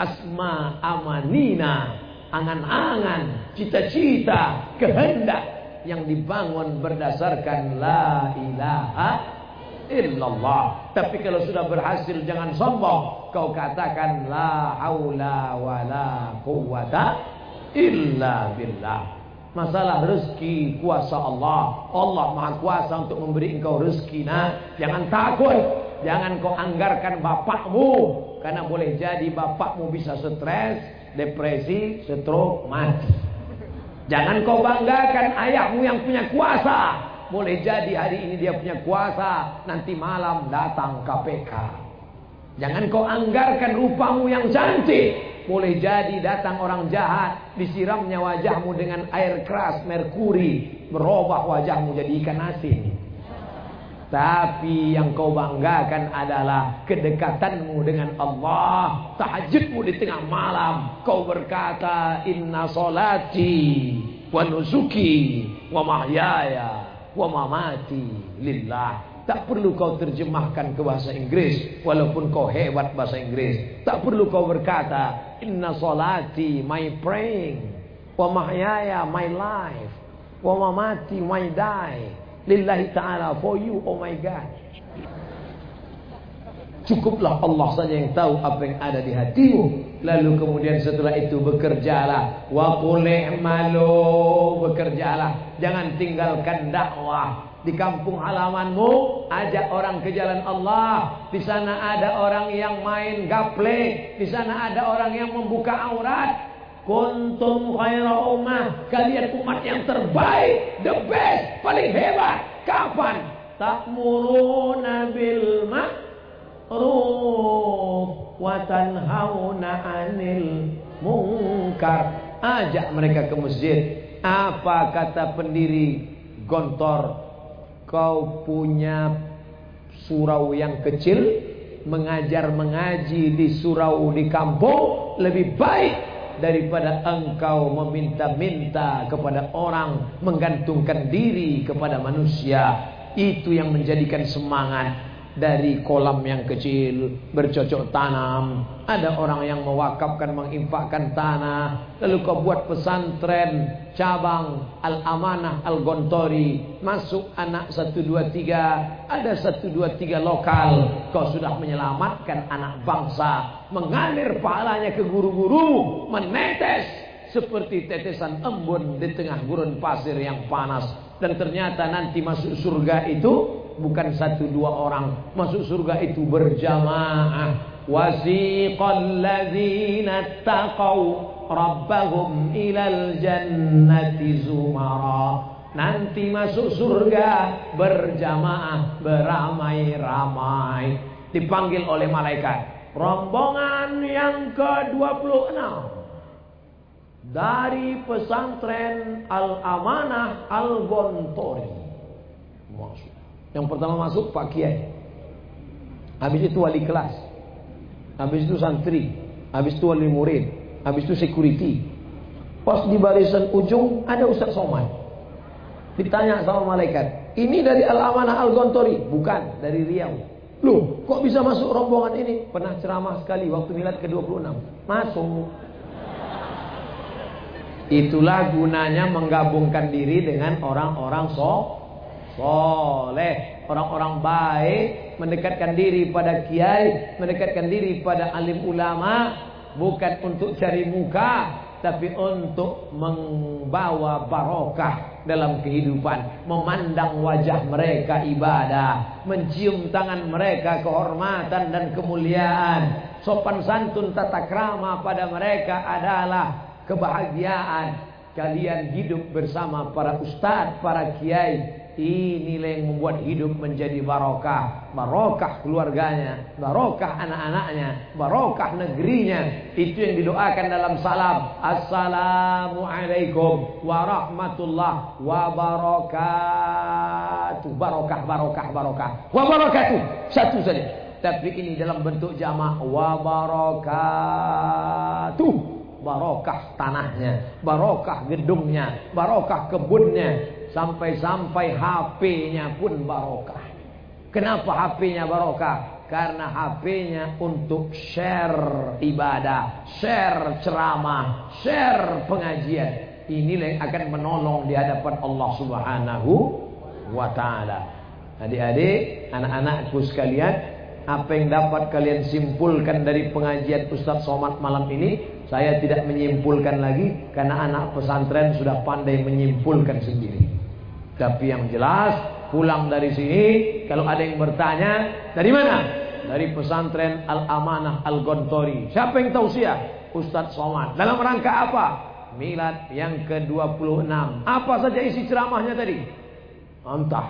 asma amanina, angan-angan, cita-cita, kehendak yang dibangun berdasarkan la ilaha illallah. Tapi kalau sudah berhasil jangan sombong. Kau katakan la haula wala quwata illa billah. Masalah rezeki kuasa Allah. Allah Maha Kuasa untuk memberi engkau rezeki. Nah, jangan takut. Jangan kau anggarkan bapakmu karena boleh jadi bapakmu bisa stres, depresi, stroke, mati. Jangan kau banggakan ayahmu yang punya kuasa. Boleh jadi hari ini dia punya kuasa, nanti malam datang KPK. Jangan kau anggarkan rupamu yang cantik, boleh jadi datang orang jahat, disiramnya wajahmu dengan air keras, merkuri, merubah wajahmu jadi ikan asin. Tapi yang kau banggakan adalah kedekatanmu dengan Allah. Tahajudmu di tengah malam. Kau berkata, Inna solati wa nusuki wa mahyaya wa mamati lillah. Tak perlu kau terjemahkan ke bahasa Inggris walaupun kau hebat bahasa Inggris. Tak perlu kau berkata inna salati my praying wa mahyaya my life wa mamati my die lillahi ta'ala for you oh my God. Cukuplah Allah saja yang tahu apa yang ada di hatimu. Lalu kemudian setelah itu bekerjalah. Wa qul bekerjalah. Jangan tinggalkan dakwah di kampung halamanmu, ajak orang ke jalan Allah. Di sana ada orang yang main gaple, di sana ada orang yang membuka aurat. Kuntum khaira ummah, kalian umat yang terbaik, the best, paling hebat. Kapan? Ta'muruna bil ma'ruf wa tanhauna 'anil munkar. Ajak mereka ke masjid. Apa kata pendiri Gontor? Kau punya surau yang kecil, mengajar mengaji di surau di kampung lebih baik daripada engkau meminta-minta kepada orang, menggantungkan diri kepada manusia. Itu yang menjadikan semangat dari kolam yang kecil bercocok tanam. Ada orang yang mewakafkan menginfakkan tanah. Lalu kau buat pesantren cabang Al-Amanah Al-Gontori. Masuk anak 1 2 3, ada 1 2 3 lokal. Kau sudah menyelamatkan anak bangsa, mengalir pahalanya ke guru-guru, menetes. Seperti tetesan embun di tengah gurun pasir yang panas. Dan ternyata nanti masuk surga itu bukan satu dua orang. Masuk surga itu berjamaah. Wasiqal ladzina taqaw rabbahum ilal jannati zumara. Nanti masuk surga berjamaah beramai-ramai. Dipanggil oleh malaikat rombongan yang ke-26 dari pesantren Al-Amanah Al-Gontori yang pertama masuk Pak Kiai. Habis itu wali kelas. Habis itu santri. Habis itu wali murid. Habis itu security. Pas di barisan ujung ada Ustaz Somad. Ditanya sama malaikat. Ini dari Al-Amanah Al-Gontori. Bukan, dari Riau. Loh, kok bisa masuk rombongan ini? Pernah ceramah sekali waktu milad ke-26. Masuk. Itulah gunanya menggabungkan diri dengan orang-orang sok soleh, orang-orang baik, mendekatkan diri pada kiai, mendekatkan diri pada alim ulama, bukan untuk cari muka, tapi untuk membawa barokah dalam kehidupan, memandang wajah mereka ibadah, mencium tangan mereka kehormatan dan kemuliaan, sopan santun tata krama pada mereka adalah kebahagiaan. Kalian hidup bersama para ustadz, para kiai, Inilah yang membuat hidup menjadi barokah. Barokah keluarganya, barokah anak-anaknya, barokah negerinya. Itu yang didoakan dalam salam. Assalamualaikum warahmatullah wabarakatuh. Barokah, barokah, barokah. Wabarakatuh. Satu saja. Tapi ini dalam bentuk jamaah wabarakatuh barokah tanahnya, barokah gedungnya, barokah kebunnya, Sampai-sampai HP-nya pun barokah. Kenapa HP-nya barokah? Karena HP-nya untuk share ibadah, share ceramah, share pengajian. Inilah yang akan menolong di hadapan Allah Subhanahu wa taala. Adik-adik, anak-anakku sekalian, apa yang dapat kalian simpulkan dari pengajian Ustadz Somad malam ini? Saya tidak menyimpulkan lagi karena anak pesantren sudah pandai menyimpulkan sendiri. Tapi yang jelas pulang dari sini kalau ada yang bertanya dari mana? Dari pesantren Al-Amanah Al-Gontori. Siapa yang tahu siapa? Ustadz Somad. Dalam rangka apa? Milad yang ke-26. Apa saja isi ceramahnya tadi? Entah.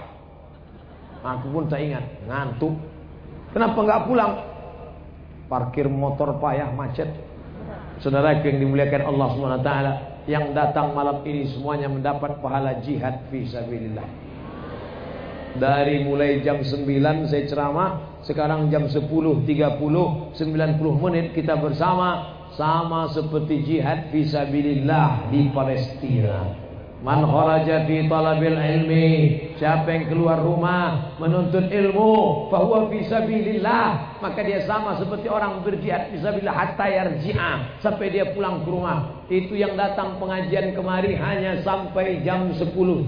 Aku pun tak ingat. Ngantuk. Kenapa nggak pulang? Parkir motor payah macet. Saudara yang dimuliakan Allah taala yang datang malam ini semuanya mendapat pahala jihad fi sabilillah. Dari mulai jam 9 saya ceramah, sekarang jam 10.30, 90 menit kita bersama sama seperti jihad fi sabilillah di Palestina. Man kharaja fi talabil ilmi Siapa yang keluar rumah menuntut ilmu Fahuwa fi sabilillah Maka dia sama seperti orang berjihad Fisabilillah hatta yarji'ah Sampai dia pulang ke rumah. Itu yang datang pengajian kemari Hanya sampai jam 10.30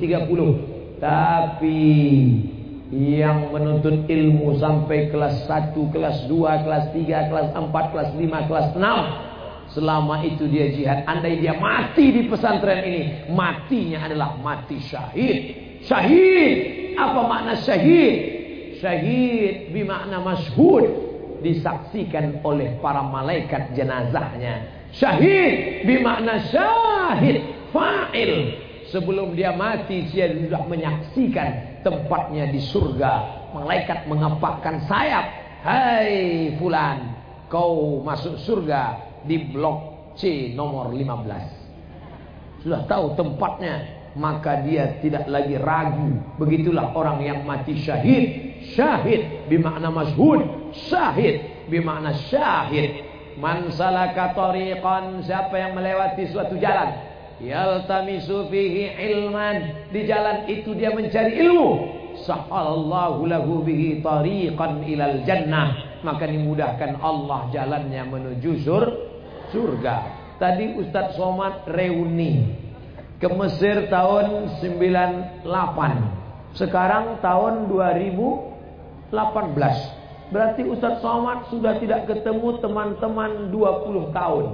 Tapi Yang menuntut ilmu Sampai kelas 1, kelas 2, kelas 3, kelas 4, kelas 5, kelas 6 Selama itu dia jihad. Andai dia mati di pesantren ini. Matinya adalah mati syahid. Syahid. Apa makna syahid? Syahid bermakna masyhud. Disaksikan oleh para malaikat jenazahnya. Syahid bermakna syahid. Fa'il. Sebelum dia mati dia sudah menyaksikan tempatnya di surga. Malaikat mengepakkan sayap. Hai fulan, kau masuk surga di blok C nomor 15. Sudah tahu tempatnya, maka dia tidak lagi ragu. Begitulah orang yang mati syahid. Syahid bimakna masyhud, syahid bimakna syahid. Man salaka tariqan, siapa yang melewati suatu jalan, yaltamisu fihi ilman, di jalan itu dia mencari ilmu. Sahallahu lahu bihi tariqan ilal jannah, maka dimudahkan Allah jalannya menuju sur surga. Tadi Ustadz Somad reuni ke Mesir tahun 98. Sekarang tahun 2018. Berarti Ustadz Somad sudah tidak ketemu teman-teman 20 tahun.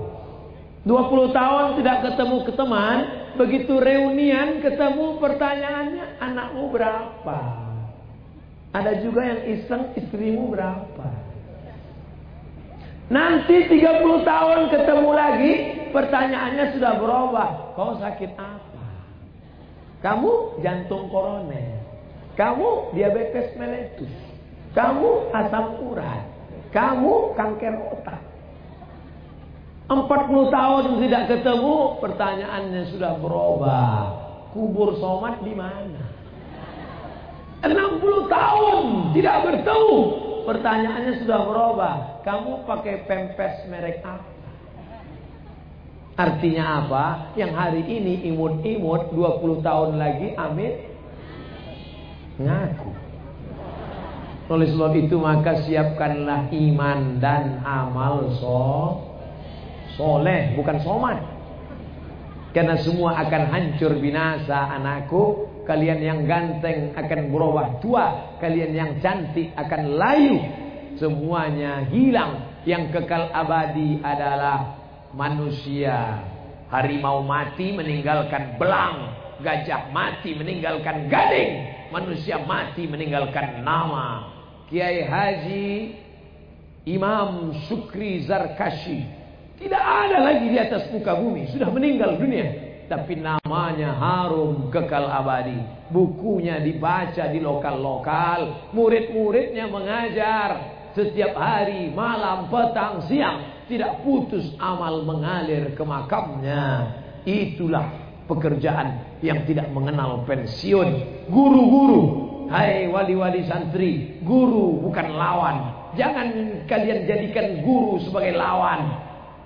20 tahun tidak ketemu ke teman, begitu reunian ketemu pertanyaannya anakmu berapa? Ada juga yang iseng istrimu berapa? Nanti 30 tahun ketemu lagi, pertanyaannya sudah berubah. Kau sakit apa? Kamu jantung koroner. Kamu diabetes meletus. Kamu asam urat. Kamu kanker otak. 40 tahun tidak ketemu, pertanyaannya sudah berubah. Kubur somat di mana? 60 tahun tidak bertemu, pertanyaannya sudah berubah. Kamu pakai pempes merek apa? Artinya apa? Yang hari ini imut-imut 20 tahun lagi amit ngaku. Oleh sebab itu maka siapkanlah iman dan amal so soleh bukan somat. Karena semua akan hancur binasa anakku. Kalian yang ganteng akan berubah tua. Kalian yang cantik akan layu. Semuanya hilang. Yang kekal abadi adalah manusia. Harimau mati meninggalkan belang. Gajah mati meninggalkan gading. Manusia mati meninggalkan nama. Kiai Haji Imam Sukri Zarkashi tidak ada lagi di atas muka bumi sudah meninggal dunia tapi namanya harum kekal abadi. Bukunya dibaca di lokal-lokal. Murid-muridnya mengajar. Setiap hari malam petang siang tidak putus amal mengalir ke makamnya. Itulah pekerjaan yang tidak mengenal pensiun. Guru-guru Hai wali-wali santri, guru bukan lawan. Jangan kalian jadikan guru sebagai lawan.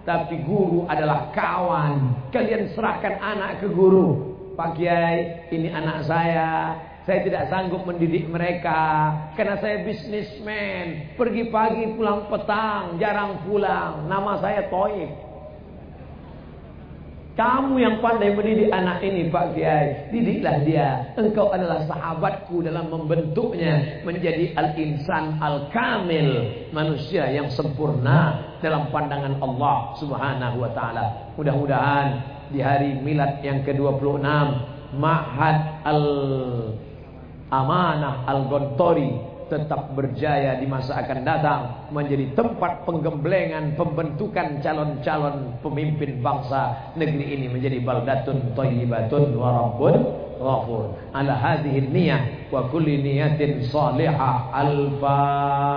Tapi guru adalah kawan. Kalian serahkan anak ke guru. Pak Kiai, ini anak saya. Saya tidak sanggup mendidik mereka. Karena saya bisnismen. Pergi pagi pulang petang. Jarang pulang. Nama saya Toib. Kamu yang pandai mendidik anak ini Pak Kiai Didiklah dia. Engkau adalah sahabatku dalam membentuknya Menjadi al-insan al-kamil Manusia yang sempurna Dalam pandangan Allah subhanahu wa ta'ala. Mudah-mudahan di hari milad yang ke-26 Ma'had al-amanah al-gontori tetap berjaya di masa akan datang menjadi tempat penggemblengan pembentukan calon-calon pemimpin bangsa negeri ini menjadi baldatun thayyibatun wa rabbun ghafur ala hadhihi niyyah wa kulli niyatin salihah al-fatihah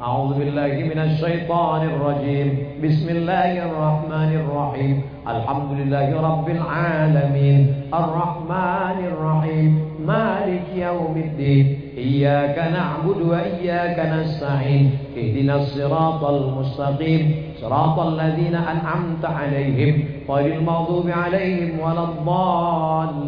أعوذ بالله من الشيطان الرجيم بسم الله الرحمن الرحيم الحمد لله رب العالمين الرحمن الرحيم مالك يوم الدين إياك نعبد وإياك نستعين اهدنا الصراط المستقيم صراط الذين أنعمت عليهم غير المغضوب عليهم ولا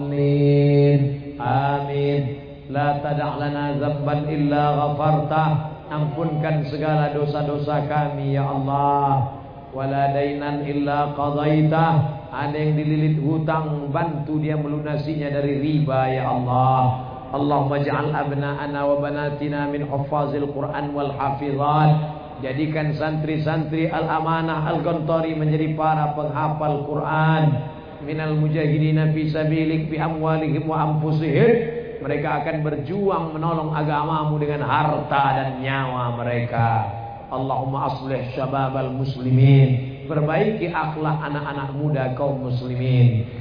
الضالين آمين لا تدع لنا ذنبا إلا غفرته ampunkan segala dosa-dosa kami ya Allah wala dainan illa qadaita ada yang dililit hutang bantu dia melunasinya dari riba ya Allah Allahumma ja'al abna'ana wa banatina min huffazil Quran wal hafizat. Jadikan santri-santri al-amanah al-gontori menjadi para penghafal Quran. Minal mujahidina fi sabilik bi amwalihim wa anfusihim. Mereka akan berjuang menolong agamamu dengan harta dan nyawa mereka. Allahumma aslih syababal muslimin. Perbaiki akhlak anak-anak muda kaum muslimin.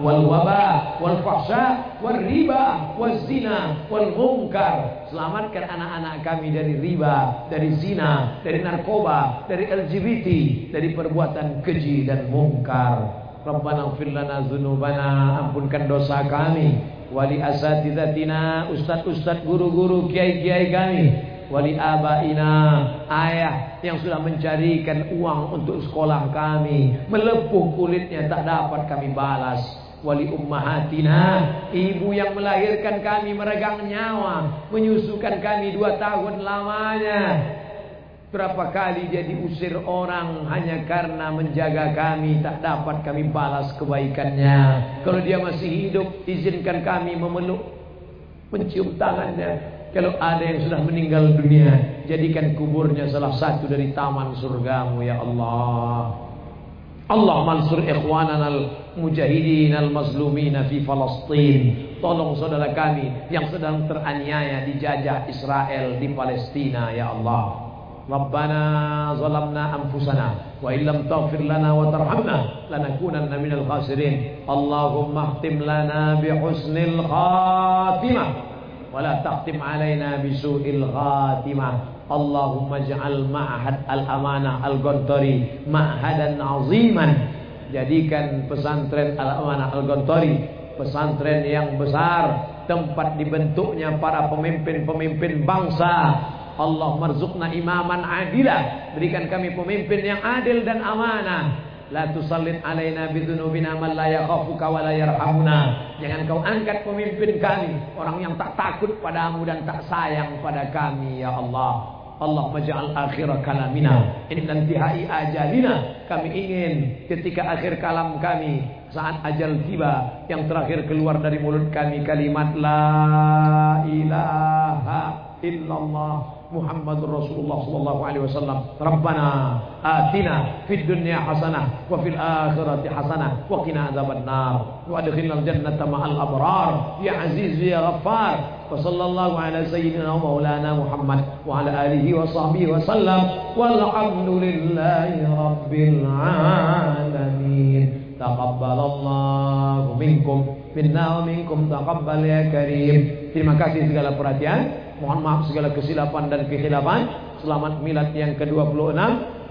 Waba wal fahsya wal riba wal zina wal munkar. Selamatkan anak-anak kami dari riba, dari zina, dari narkoba, dari LGBT, dari perbuatan keji dan mungkar. Rabbana ighfir lana dzunubana, ampunkan dosa kami. Wali asatidatina, ustaz-ustaz, guru-guru, kiai-kiai kami. Wali abaina, ayah yang sudah mencarikan uang untuk sekolah kami. Melepuh kulitnya tak dapat kami balas. Wali ummahatina, ibu yang melahirkan kami meregang nyawa, menyusukan kami dua tahun lamanya. Berapa kali dia diusir orang hanya karena menjaga kami tak dapat kami balas kebaikannya. Kalau dia masih hidup, izinkan kami memeluk, mencium tangannya. Kalau ada yang sudah meninggal dunia, jadikan kuburnya salah satu dari taman surgamu ya Allah. Allah mansur ikhwanana al-mujahidin al-mazlumina fi Palestin. Tolong saudara kami yang sedang teraniaya dijajah Israel di Palestina ya Allah. ربنا ظلمنا أنفسنا وإن لم تغفر لنا وترحمنا لنكونن من الخاسرين اللهم اختم لنا بحسن الخاتمة ولا تختم علينا بسوء الخاتمة اللهم اجعل معهد الأمانة الغنطري معهدا عظيما jadikan pesantren Al-Amanah Al-Gontori pesantren yang besar tempat dibentuknya para pemimpin-pemimpin bangsa Allah marzukna imaman adilah. Berikan kami pemimpin yang adil dan amanah. La tusallit alaina bidunubina man la yakhafuka wa la yarhamuna. Jangan kau angkat pemimpin kami, orang yang tak takut padamu dan tak sayang pada kami ya Allah. Allah maj'al akhir kalamina inna intihai ajalina. Kami ingin ketika akhir kalam kami saat ajal tiba yang terakhir keluar dari mulut kami kalimat la ilaha illallah محمد رسول الله صلى الله عليه وسلم ربنا آتنا في الدنيا حسنة وفي الآخرة حسنة وقنا عذاب النار وأدخلنا الجنة مع الأبرار يا عزيز يا غفار وصلى الله على سيدنا ومولانا محمد وعلى آله وصحبه وسلم والحمد لله رب العالمين تقبل الله منكم minna wa minkum taqabbal ya karim. Terima kasih segala perhatian. Mohon maaf segala kesilapan dan kekhilafan. Selamat milad yang ke-26.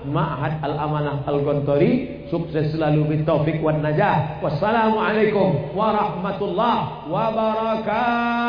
Ma'had Al-Amanah Al-Gontori Sukses selalu bitaufik wan najah Wassalamualaikum warahmatullahi wabarakatuh